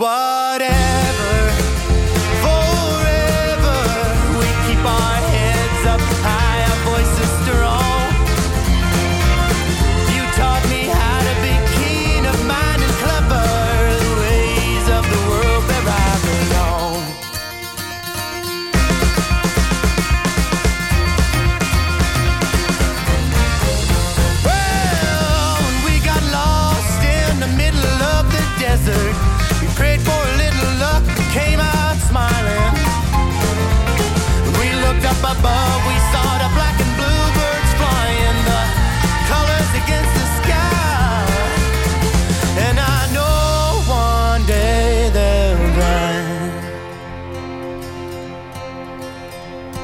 Whatever,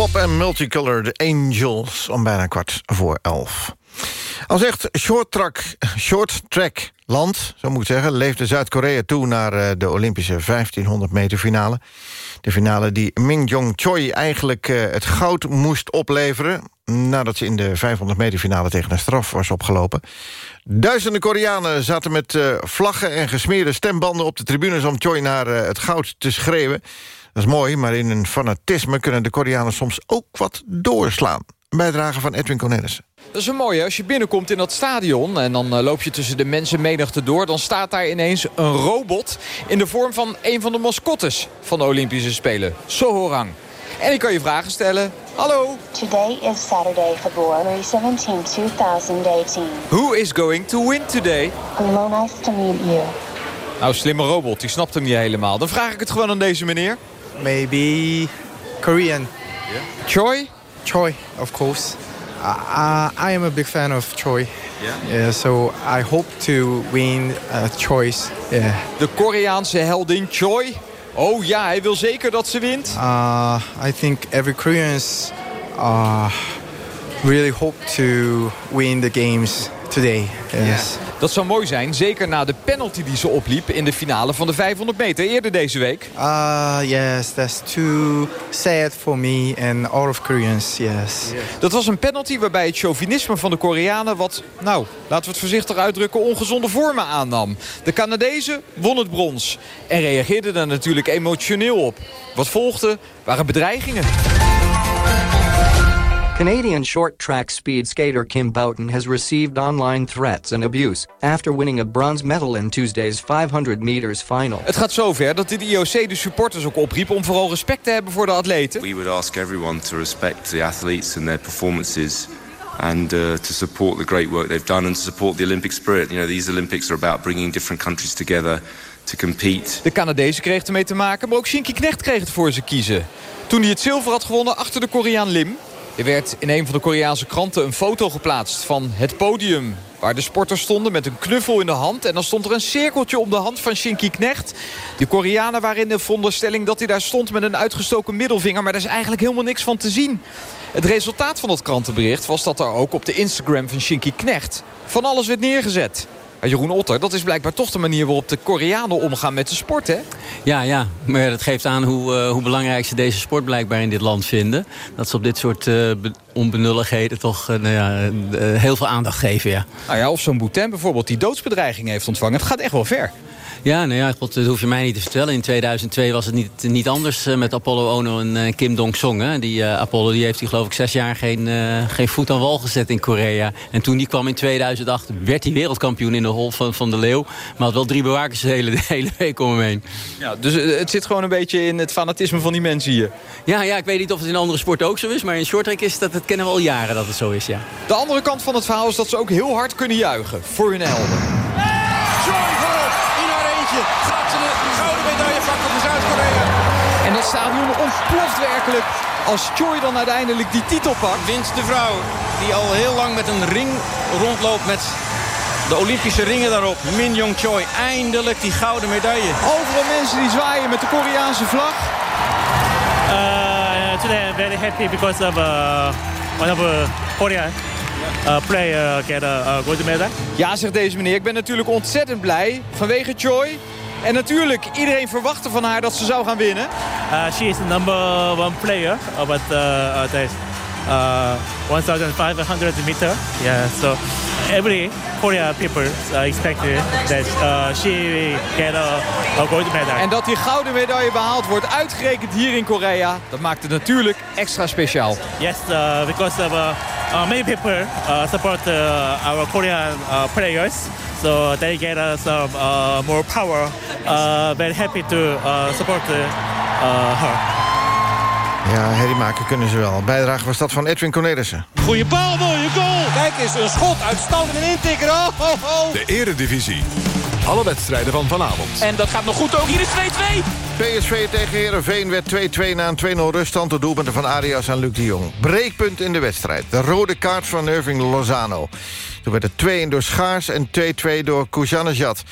Bob en Multicolored Angels om bijna kwart voor elf. Als echt short track, short track land, zo moet ik zeggen... leefde Zuid-Korea toe naar eh, de Olympische 1500 meter finale. De finale die Min Jong Choi eigenlijk eh, het goud moest opleveren... nadat ze in de 500 meter finale tegen een straf was opgelopen. Duizenden Koreanen zaten met eh, vlaggen en gesmeerde stembanden... op de tribunes om Choi naar het goud te schreeuwen. Dat is mooi, maar in een fanatisme kunnen de Koreanen soms ook wat doorslaan. Een bijdrage van Edwin Cornelissen. Dat is een mooie. Als je binnenkomt in dat stadion en dan eh, loop je tussen de mensenmenigte door... dan staat daar ineens een robot in de vorm van een van de mascottes van de Olympische Spelen. Sohorang. En ik kan je vragen stellen. Hallo. Today is Saturday, February 17, 2018. Who is going to win today? Hello, nice to meet you. Nou, slimme robot, die snapt hem niet helemaal. Dan vraag ik het gewoon aan deze meneer. Maybe Korean. Choi? Choi, of course. Uh, I am a big fan of Choi. Yeah. so I hope to win a choice. Yeah. De Koreaanse heldin Choi. Oh ja, hij wil zeker dat ze wint. Uh, I think every Koreans uh, really hope to win the games today. Yes. Dat zou mooi zijn, zeker na de penalty die ze opliep... in de finale van de 500 meter eerder deze week. Uh, yes, that's too sad for me and all of Koreans, yes. Dat was een penalty waarbij het chauvinisme van de Koreanen... wat, nou, laten we het voorzichtig uitdrukken, ongezonde vormen aannam. De Canadezen won het brons en reageerden daar natuurlijk emotioneel op. Wat volgde waren bedreigingen. Canadian short track speed skater Kim Boughton has received online threats and abuse after winning a bronze medal in Tuesday's 500 meters final. Het gaat zover dat dit IOC de supporters ook opriep om vooral respect te hebben voor de atleten. We would ask everyone to respect the athletes and their performances and uh, to support the great work they've done and to support the Olympic spirit. You know, these Olympics are about bringing different countries together to compete. De Canadezen kregen ermee te maken, maar ook Shinky Knecht kreeg het voor ze kiezen. Toen hij het zilver had gewonnen achter de Koreaan Lim. Er werd in een van de Koreaanse kranten een foto geplaatst van het podium... waar de sporters stonden met een knuffel in de hand. En dan stond er een cirkeltje om de hand van Shinky Knecht. De Koreanen waren in de veronderstelling dat hij daar stond met een uitgestoken middelvinger... maar daar is eigenlijk helemaal niks van te zien. Het resultaat van dat krantenbericht was dat er ook op de Instagram van Shinky Knecht... van alles werd neergezet. Jeroen Otter, dat is blijkbaar toch de manier waarop de Koreanen omgaan met de sport, hè? Ja, ja. Maar dat geeft aan hoe, uh, hoe belangrijk ze deze sport blijkbaar in dit land vinden. Dat ze op dit soort uh, onbenulligheden toch uh, nou ja, heel veel aandacht geven, ja. Nou ja, of zo'n Bhutan bijvoorbeeld die doodsbedreiging heeft ontvangen. Het gaat echt wel ver. Ja, nou ja, God, dat hoef je mij niet te vertellen. In 2002 was het niet, niet anders met Apollo Ono en Kim Dong-song. Die Apollo die heeft hij geloof ik zes jaar geen, uh, geen voet aan wal gezet in Korea. En toen die kwam in 2008 werd hij wereldkampioen in de hol van, van de leeuw. Maar had wel drie bewakers de hele, de hele week om hem heen. Ja, dus het zit gewoon een beetje in het fanatisme van die mensen hier. Ja, ja, ik weet niet of het in andere sporten ook zo is. Maar in shorttrack is dat, het kennen we al jaren dat het zo is, ja. De andere kant van het verhaal is dat ze ook heel hard kunnen juichen voor hun helden. Gaat ze de gouden medaille pakken voor Zuid-Korea. En dat stadion ontploft werkelijk als Choi dan uiteindelijk die titel pakt. Wint de vrouw die al heel lang met een ring rondloopt met de Olympische ringen daarop. Min Jong Choi, eindelijk die gouden medaille. Overal mensen die zwaaien met de Koreaanse vlag. Uh, today I'm very happy because of uh, one of uh, Korea uh, player get a, gold medal. Ja, zegt deze meneer. Ik ben natuurlijk ontzettend blij vanwege Choi. En natuurlijk, iedereen verwachtte van haar dat ze zou gaan winnen. Uh, she is the number one player, but uh, uh, there's uh, 1,500 meter. Yeah, so every Korea people uh, expected that uh, she get a, a gold medal. En dat die gouden medaille behaald wordt, uitgerekend hier in Korea, dat maakt het natuurlijk extra speciaal. Yes, uh, because of, uh, uh, many people uh, support uh, our Korean uh, players. So they get uh, some uh, more power. Uh, very happy to uh, support uh, her. Ja, herrie maken kunnen ze wel. Bijdrage was dat van Edwin Cornelissen. Goeie bal, mooie goal. Kijk eens, een schot, uitstand en intikker. Oh, oh, oh. De eredivisie. Alle wedstrijden van vanavond. En dat gaat nog goed ook. Hier is 2-2. PSV tegen Herenveen werd 2-2 na een 2-0 ruststand. De doelpunten van Arias en Luc de Jong. Breekpunt in de wedstrijd. De rode kaart van Irving Lozano. Toen werd het 2-1 door Schaars en 2-2 door Kujanejad.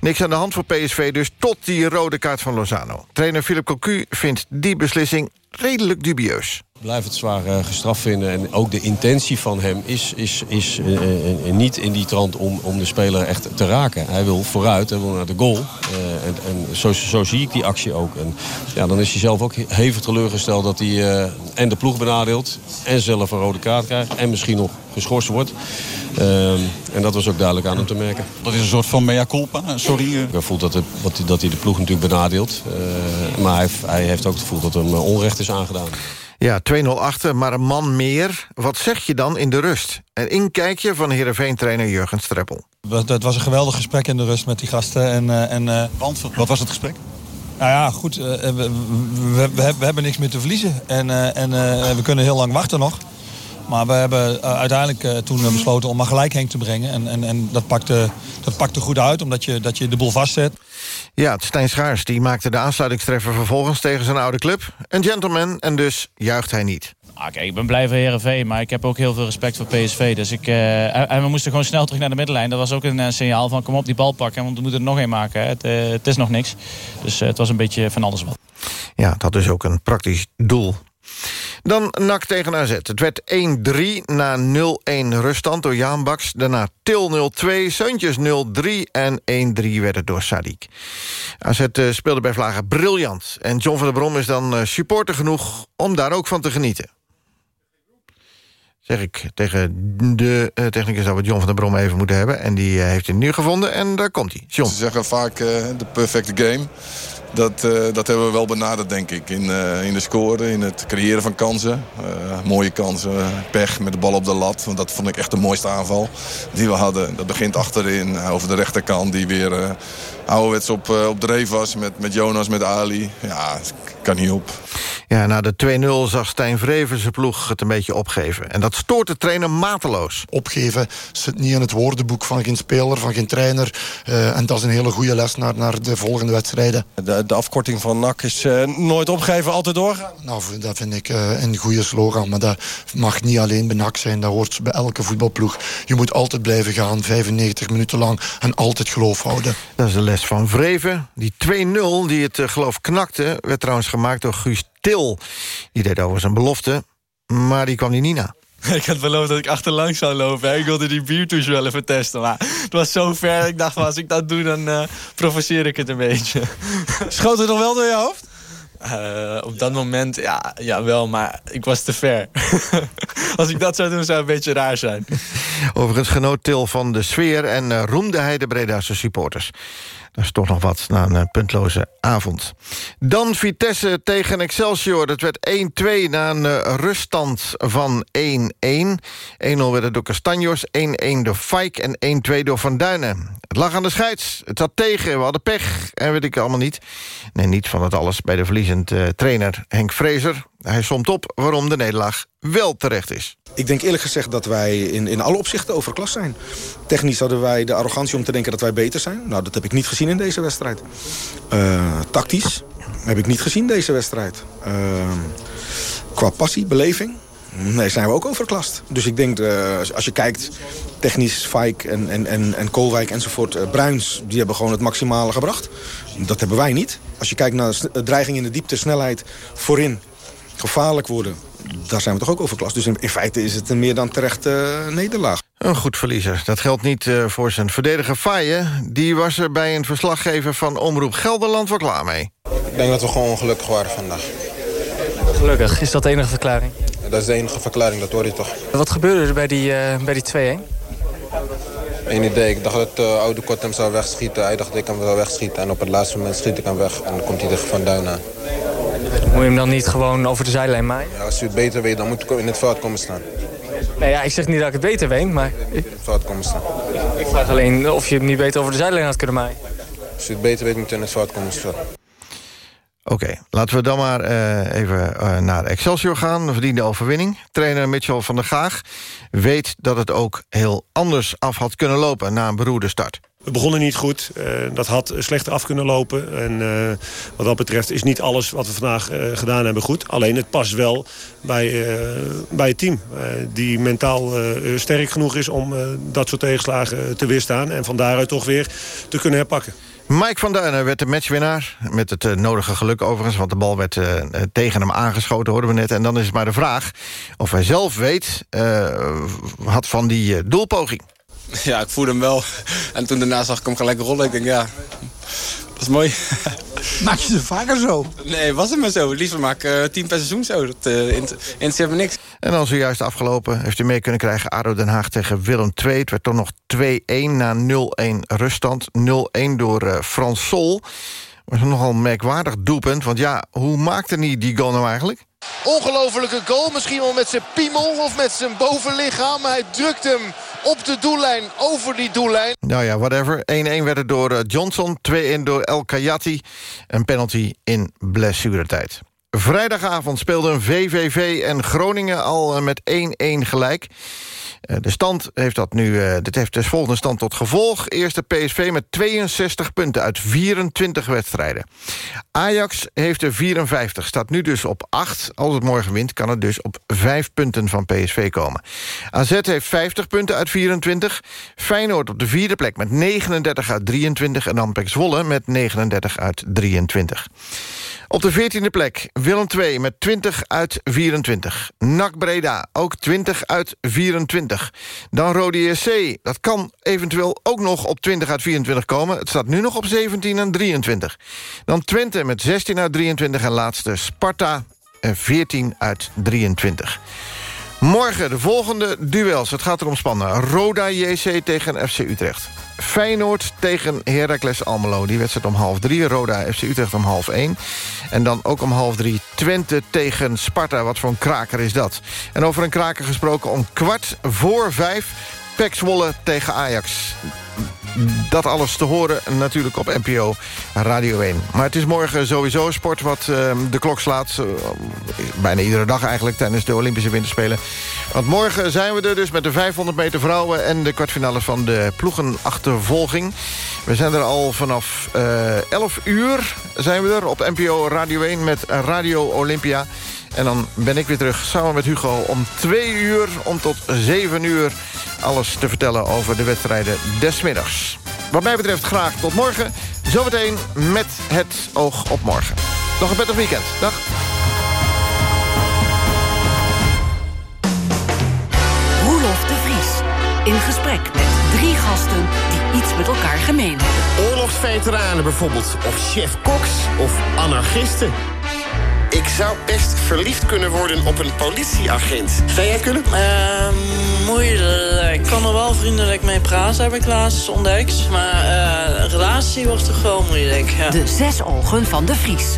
Niks aan de hand voor PSV dus tot die rode kaart van Lozano. Trainer Philip Cocu vindt die beslissing redelijk dubieus. Blijf het zwaar uh, gestraft vinden. En ook de intentie van hem is, is, is uh, uh, niet in die trant om, om de speler echt te raken. Hij wil vooruit, hij wil naar de goal. en en zo, zo zie ik die actie ook. En ja, dan is hij zelf ook hevig teleurgesteld dat hij en de ploeg benadeelt... en zelf een rode kaart krijgt en misschien nog geschorst wordt. En dat was ook duidelijk aan hem te merken. Dat is een soort van mea culpa, sorry. Hij voelt dat, het, dat hij de ploeg natuurlijk benadeelt. maar hij, hij heeft ook het gevoel dat hem onrecht is aangedaan. Ja, 2-0 achter, maar een man meer. Wat zeg je dan in de rust? Een inkijkje van Heerenveen-trainer Jurgen Streppel. Het was een geweldig gesprek in de rust met die gasten. En, uh, en, Want, wat was het gesprek? Nou ja, goed, uh, we, we, we, we, hebben niks meer te verliezen. En, en we kunnen heel lang wachten nog. Maar we hebben uiteindelijk toen besloten om maar gelijk Henk te brengen. En, en, en dat, pakte, dat pakte goed uit, omdat je, dat je de boel vastzet. Ja, Stijn Schaars die maakte de aansluitingstreffer vervolgens tegen zijn oude club. Een gentleman en dus juicht hij niet. Ah, kijk, ik ben blij voor Herenveen, maar ik heb ook heel veel respect voor PSV. Dus ik, uh, en we moesten gewoon snel terug naar de middenlijn. Dat was ook een uh, signaal van kom op die bal pakken, want we moeten er nog één maken. Het, uh, het, is nog niks. Dus het was een beetje van alles wat. Ja, dat is ook een praktisch doel. Dan NAC tegen AZ. Het werd 1-3 na 0-1 ruststand door Jaan Baks. Daarna Til 0-2, Seuntjes 0-3 en 1-3 werd het door Sadik. AZ uh, speelde bij Vlagen briljant. En John van der Brom is dan uh, supporter genoeg om daar ook van te genieten. Zeg ik tegen de uh, technicus dat we John van der Brom even moeten hebben. En die heeft hij nu gevonden en daar komt hij. John. Ze zeggen vaak de perfecte game. Dat, uh, dat hebben we wel benaderd, denk ik. In, uh, in de scoren, in het creëren van kansen. Uh, mooie kansen, pech met de bal op de lat. Want dat vond ik echt de mooiste aanval die we hadden. Dat begint achterin, over de rechterkant. Die weer ouderwets op, op dreef was met, met Jonas, met Ali. Ja, kan niet op. Ja, na de 2-0 zag Stijn Vreven zijn ploeg het een beetje opgeven. En dat stoort de trainer mateloos. Opgeven zit niet in het woordenboek van geen speler, van geen trainer. Uh, en dat is een hele goede les naar, naar de volgende wedstrijden. De, de afkorting van NAC is uh, nooit opgeven, altijd doorgaan. Nou, dat vind ik uh, een goede slogan. Maar dat mag niet alleen bij NAC zijn. Dat hoort bij elke voetbalploeg. Je moet altijd blijven gaan, 95 minuten lang. En altijd geloof houden. Dat is de les van Vreven. Die 2-0 die het geloof knakte, werd trouwens gemaakt door Guus Til. Die deed over zijn belofte, maar die kwam die niet na. *laughs* Ik had beloofd dat ik achterlangs zou lopen. Ik wilde die biertouche wel even testen. Maar het was zo ver. Ik dacht, als ik dat doe, dan uh, provoceer ik het een beetje. *laughs* Schoot het nog wel door je hoofd? Uh, op dat moment, ja, ja, wel, maar ik was te ver. *laughs* Als ik dat zou doen, zou het een beetje raar zijn. Overigens genoot Til van de sfeer en uh, roemde hij de Breda's supporters. Dat is toch nog wat na een uh, puntloze avond. Dan Vitesse tegen Excelsior. Dat werd 1-2 na een uh, ruststand van 1-1. 1-0 werd het door Castanjos, 1-1 door Fijk en 1-2 door Van Duinen. Het lag aan de scheids. Het zat tegen, we hadden pech en weet ik allemaal niet. Nee, niet van het alles bij de verliezend uh, trainer Henk Vrezer. Hij somt op waarom de nederlaag wel terecht is. Ik denk eerlijk gezegd dat wij in, in alle opzichten overklas zijn. Technisch hadden wij de arrogantie om te denken dat wij beter zijn. Nou, dat heb ik niet gezien in deze wedstrijd. Uh, tactisch heb ik niet gezien deze wedstrijd. Uh, qua passie, beleving, nee, zijn we ook overklast. Dus ik denk, uh, als je kijkt, technisch, Fijk en, en, en, en Koolwijk enzovoort... Uh, Bruins, die hebben gewoon het maximale gebracht. Dat hebben wij niet. Als je kijkt naar dreiging in de diepte, snelheid, voorin, gevaarlijk worden daar zijn we toch ook overklast. Dus in, in, feite is het een meer dan terechte uh, nederlaag. Een goed verliezer. Dat geldt niet uh, voor zijn verdediger Faye. Die was er bij een verslaggever van Omroep Gelderland wel klaar mee. Ik denk dat we gewoon ongelukkig waren vandaag. Gelukkig, is dat de enige verklaring? Dat is de enige verklaring, dat hoor je toch. Wat gebeurde er bij die, uh, bij die 2-1? Geen idee. Ik dacht dat de uh, oude kort hem zou wegschieten. Hij dacht dat ik hem zou wegschieten. En op het laatste moment schiet ik hem weg. En dan komt hij er van Duin aan. Moet je hem dan niet gewoon over de zijlijn maaien? Ja, als u het beter weet, dan moet ik in het veld komen staan. Nee, ja, ik zeg niet dat ik het beter weet, maar... In het veld komen staan. Ik vraag alleen of je hem niet beter over de zijlijn had kunnen maaien. Als u het beter weet, moet je in het veld komen staan. Oké, okay, laten we dan maar uh, even uh, naar Excelsior gaan. Een verdiende overwinning. Trainer Mitchell van der Gaag weet dat het ook heel anders af had kunnen lopen... na een beroerde start. We begonnen niet goed. Uh, dat had slechter af kunnen lopen. En uh, wat dat betreft is niet alles wat we vandaag uh, gedaan hebben goed. Alleen het past wel bij, bij het team. die mentaal sterk genoeg is om dat soort tegenslagen te weerstaan. En van daaruit toch weer te kunnen herpakken. Mike van Duinen werd de matchwinnaar. Met het eh, nodige geluk overigens, want de bal werd eh, eh, tegen hem aangeschoten, hoorden we net. En dan is het maar de vraag of hij zelf weet, eh, had van die eh, doelpoging. Ja, ik voelde hem wel. En toen daarna zag ik hem gelijk rollen. Ik denk, ja, dat is mooi. *laughs* Maak je ze vaker zo? Nee, was het maar zo. Liever maak ik eh, tien per seizoen zo. Dat uh, interesseert me niks. En dan zojuist afgelopen heeft u mee kunnen krijgen... ADO Den Haag tegen Willem II. Het werd toch nog 2-1 na 0-1 ruststand. 0-1 door uh, Frans Sol. Was een nogal merkwaardig doelpunt. Want ja, hoe maakte hij die goal nou eigenlijk? Ongelofelijke goal. Misschien wel met zijn piemel of met zijn bovenlichaam. Hij drukt hem op de doellijn, over die doellijn. Nou ja, whatever. 1-1 werd het door uh, Johnson, 2-1 door El Kayati. Een penalty in blessuretijd. Vrijdagavond speelden VVV en Groningen al uh, met 1-1 gelijk. Uh, de stand heeft dat nu, uh, dit heeft de volgende stand tot gevolg. Eerste PSV met 62 punten uit 24 wedstrijden. Ajax heeft er 54, staat nu dus op 8. Als het morgen wint, kan het dus op 5 punten van PSV komen. AZ heeft 50 punten uit 24. Feyenoord op de vierde plek met 39 uit 23. En dan Pek Zwolle met 39 uit 23. Op de 14e plek Willem II met 20 uit 24. NAC Breda ook 20 uit 24. Dan Rode SC, dat kan eventueel ook nog op 20 uit 24 komen. Het staat nu nog op 17 en 23. Dan Twente met 16 uit 23 en laatste Sparta 14 uit 23. Morgen de volgende duels. Het gaat erom spannen. Roda JC tegen FC Utrecht. Feyenoord tegen Heracles Almelo. Die wedstrijd om half drie. Roda FC Utrecht om half één. En dan ook om half drie Twente tegen Sparta. Wat voor een kraker is dat? En over een kraker gesproken om kwart voor vijf... Pek Zwolle tegen Ajax. Dat alles te horen natuurlijk op NPO Radio 1. Maar het is morgen sowieso sport wat uh, de klok slaat. Uh, bijna iedere dag eigenlijk tijdens de Olympische Winterspelen. Want morgen zijn we er dus met de 500 meter vrouwen... en de kwartfinale van de ploegenachtervolging. We zijn er al vanaf uh, 11 uur zijn we er op NPO Radio 1 met Radio Olympia. En dan ben ik weer terug samen met Hugo om 2 uur om tot 7 uur alles te vertellen over de wedstrijden desmiddags. Wat mij betreft graag tot morgen. Zometeen met het oog op morgen. Nog een prettig weekend. Dag. Roelof de Vries. In gesprek met drie gasten die iets met elkaar gemeen hebben. Oorlogsveteranen bijvoorbeeld. Of chef-koks. Of anarchisten. Ik zou best verliefd kunnen worden op een politieagent. Zou jij kunnen? Uh, moeilijk. Ik kan er wel vriendelijk mee praten, heb ik laatst ontdekt. Maar uh, een relatie wordt toch gewoon moeilijk. Ja. De zes ogen van de Vries.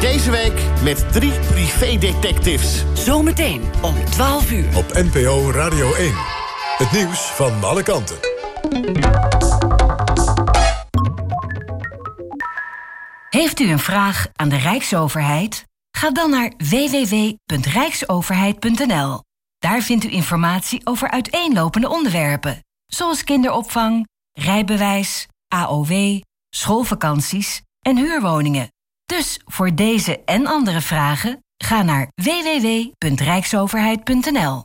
Deze week met drie privédetectives. Zometeen om 12 uur. Op NPO Radio 1. Het nieuws van alle kanten. Heeft u een vraag aan de Rijksoverheid? Ga dan naar www.rijksoverheid.nl. Daar vindt u informatie over uiteenlopende onderwerpen, zoals kinderopvang, rijbewijs, AOW, schoolvakanties en huurwoningen. Dus voor deze en andere vragen ga naar www.rijksoverheid.nl.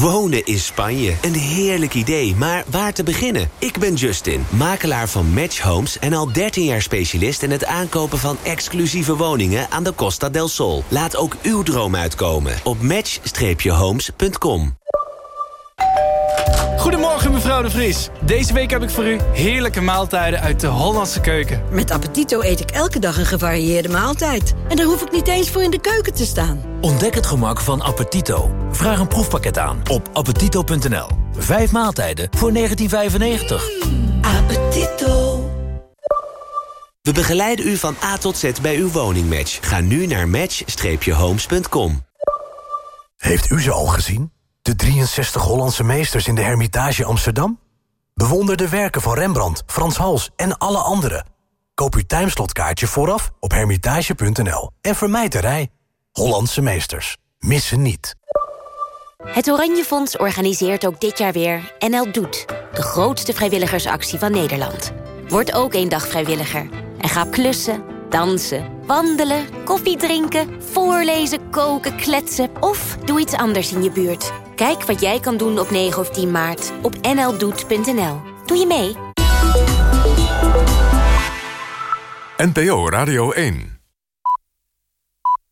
Wonen in Spanje. Een heerlijk idee, maar waar te beginnen? Ik ben Justin, makelaar van Match Homes... en al 13 jaar specialist in het aankopen van exclusieve woningen... aan de Costa del Sol. Laat ook uw droom uitkomen op match-homes.com. Goedemorgen mevrouw de Vries. Deze week heb ik voor u heerlijke maaltijden uit de Hollandse keuken. Met Appetito eet ik elke dag een gevarieerde maaltijd. En daar hoef ik niet eens voor in de keuken te staan. Ontdek het gemak van Appetito. Vraag een proefpakket aan op appetito.nl. Vijf maaltijden voor 1995. Mm, appetito. We begeleiden u van A tot Z bij uw woningmatch. Ga nu naar match-homes.com. Heeft u ze al gezien? De 63 Hollandse meesters in de Hermitage Amsterdam? Bewonder de werken van Rembrandt, Frans Hals en alle anderen. Koop uw timeslotkaartje vooraf op hermitage.nl. En vermijd de rij. Hollandse meesters. Missen niet. Het Oranje Fonds organiseert ook dit jaar weer NL Doet. De grootste vrijwilligersactie van Nederland. Word ook één dag vrijwilliger. En ga klussen, dansen, wandelen, koffie drinken... voorlezen, koken, kletsen of doe iets anders in je buurt. Kijk wat jij kan doen op 9 of 10 maart op nldoet.nl. Doe je mee? NPO Radio 1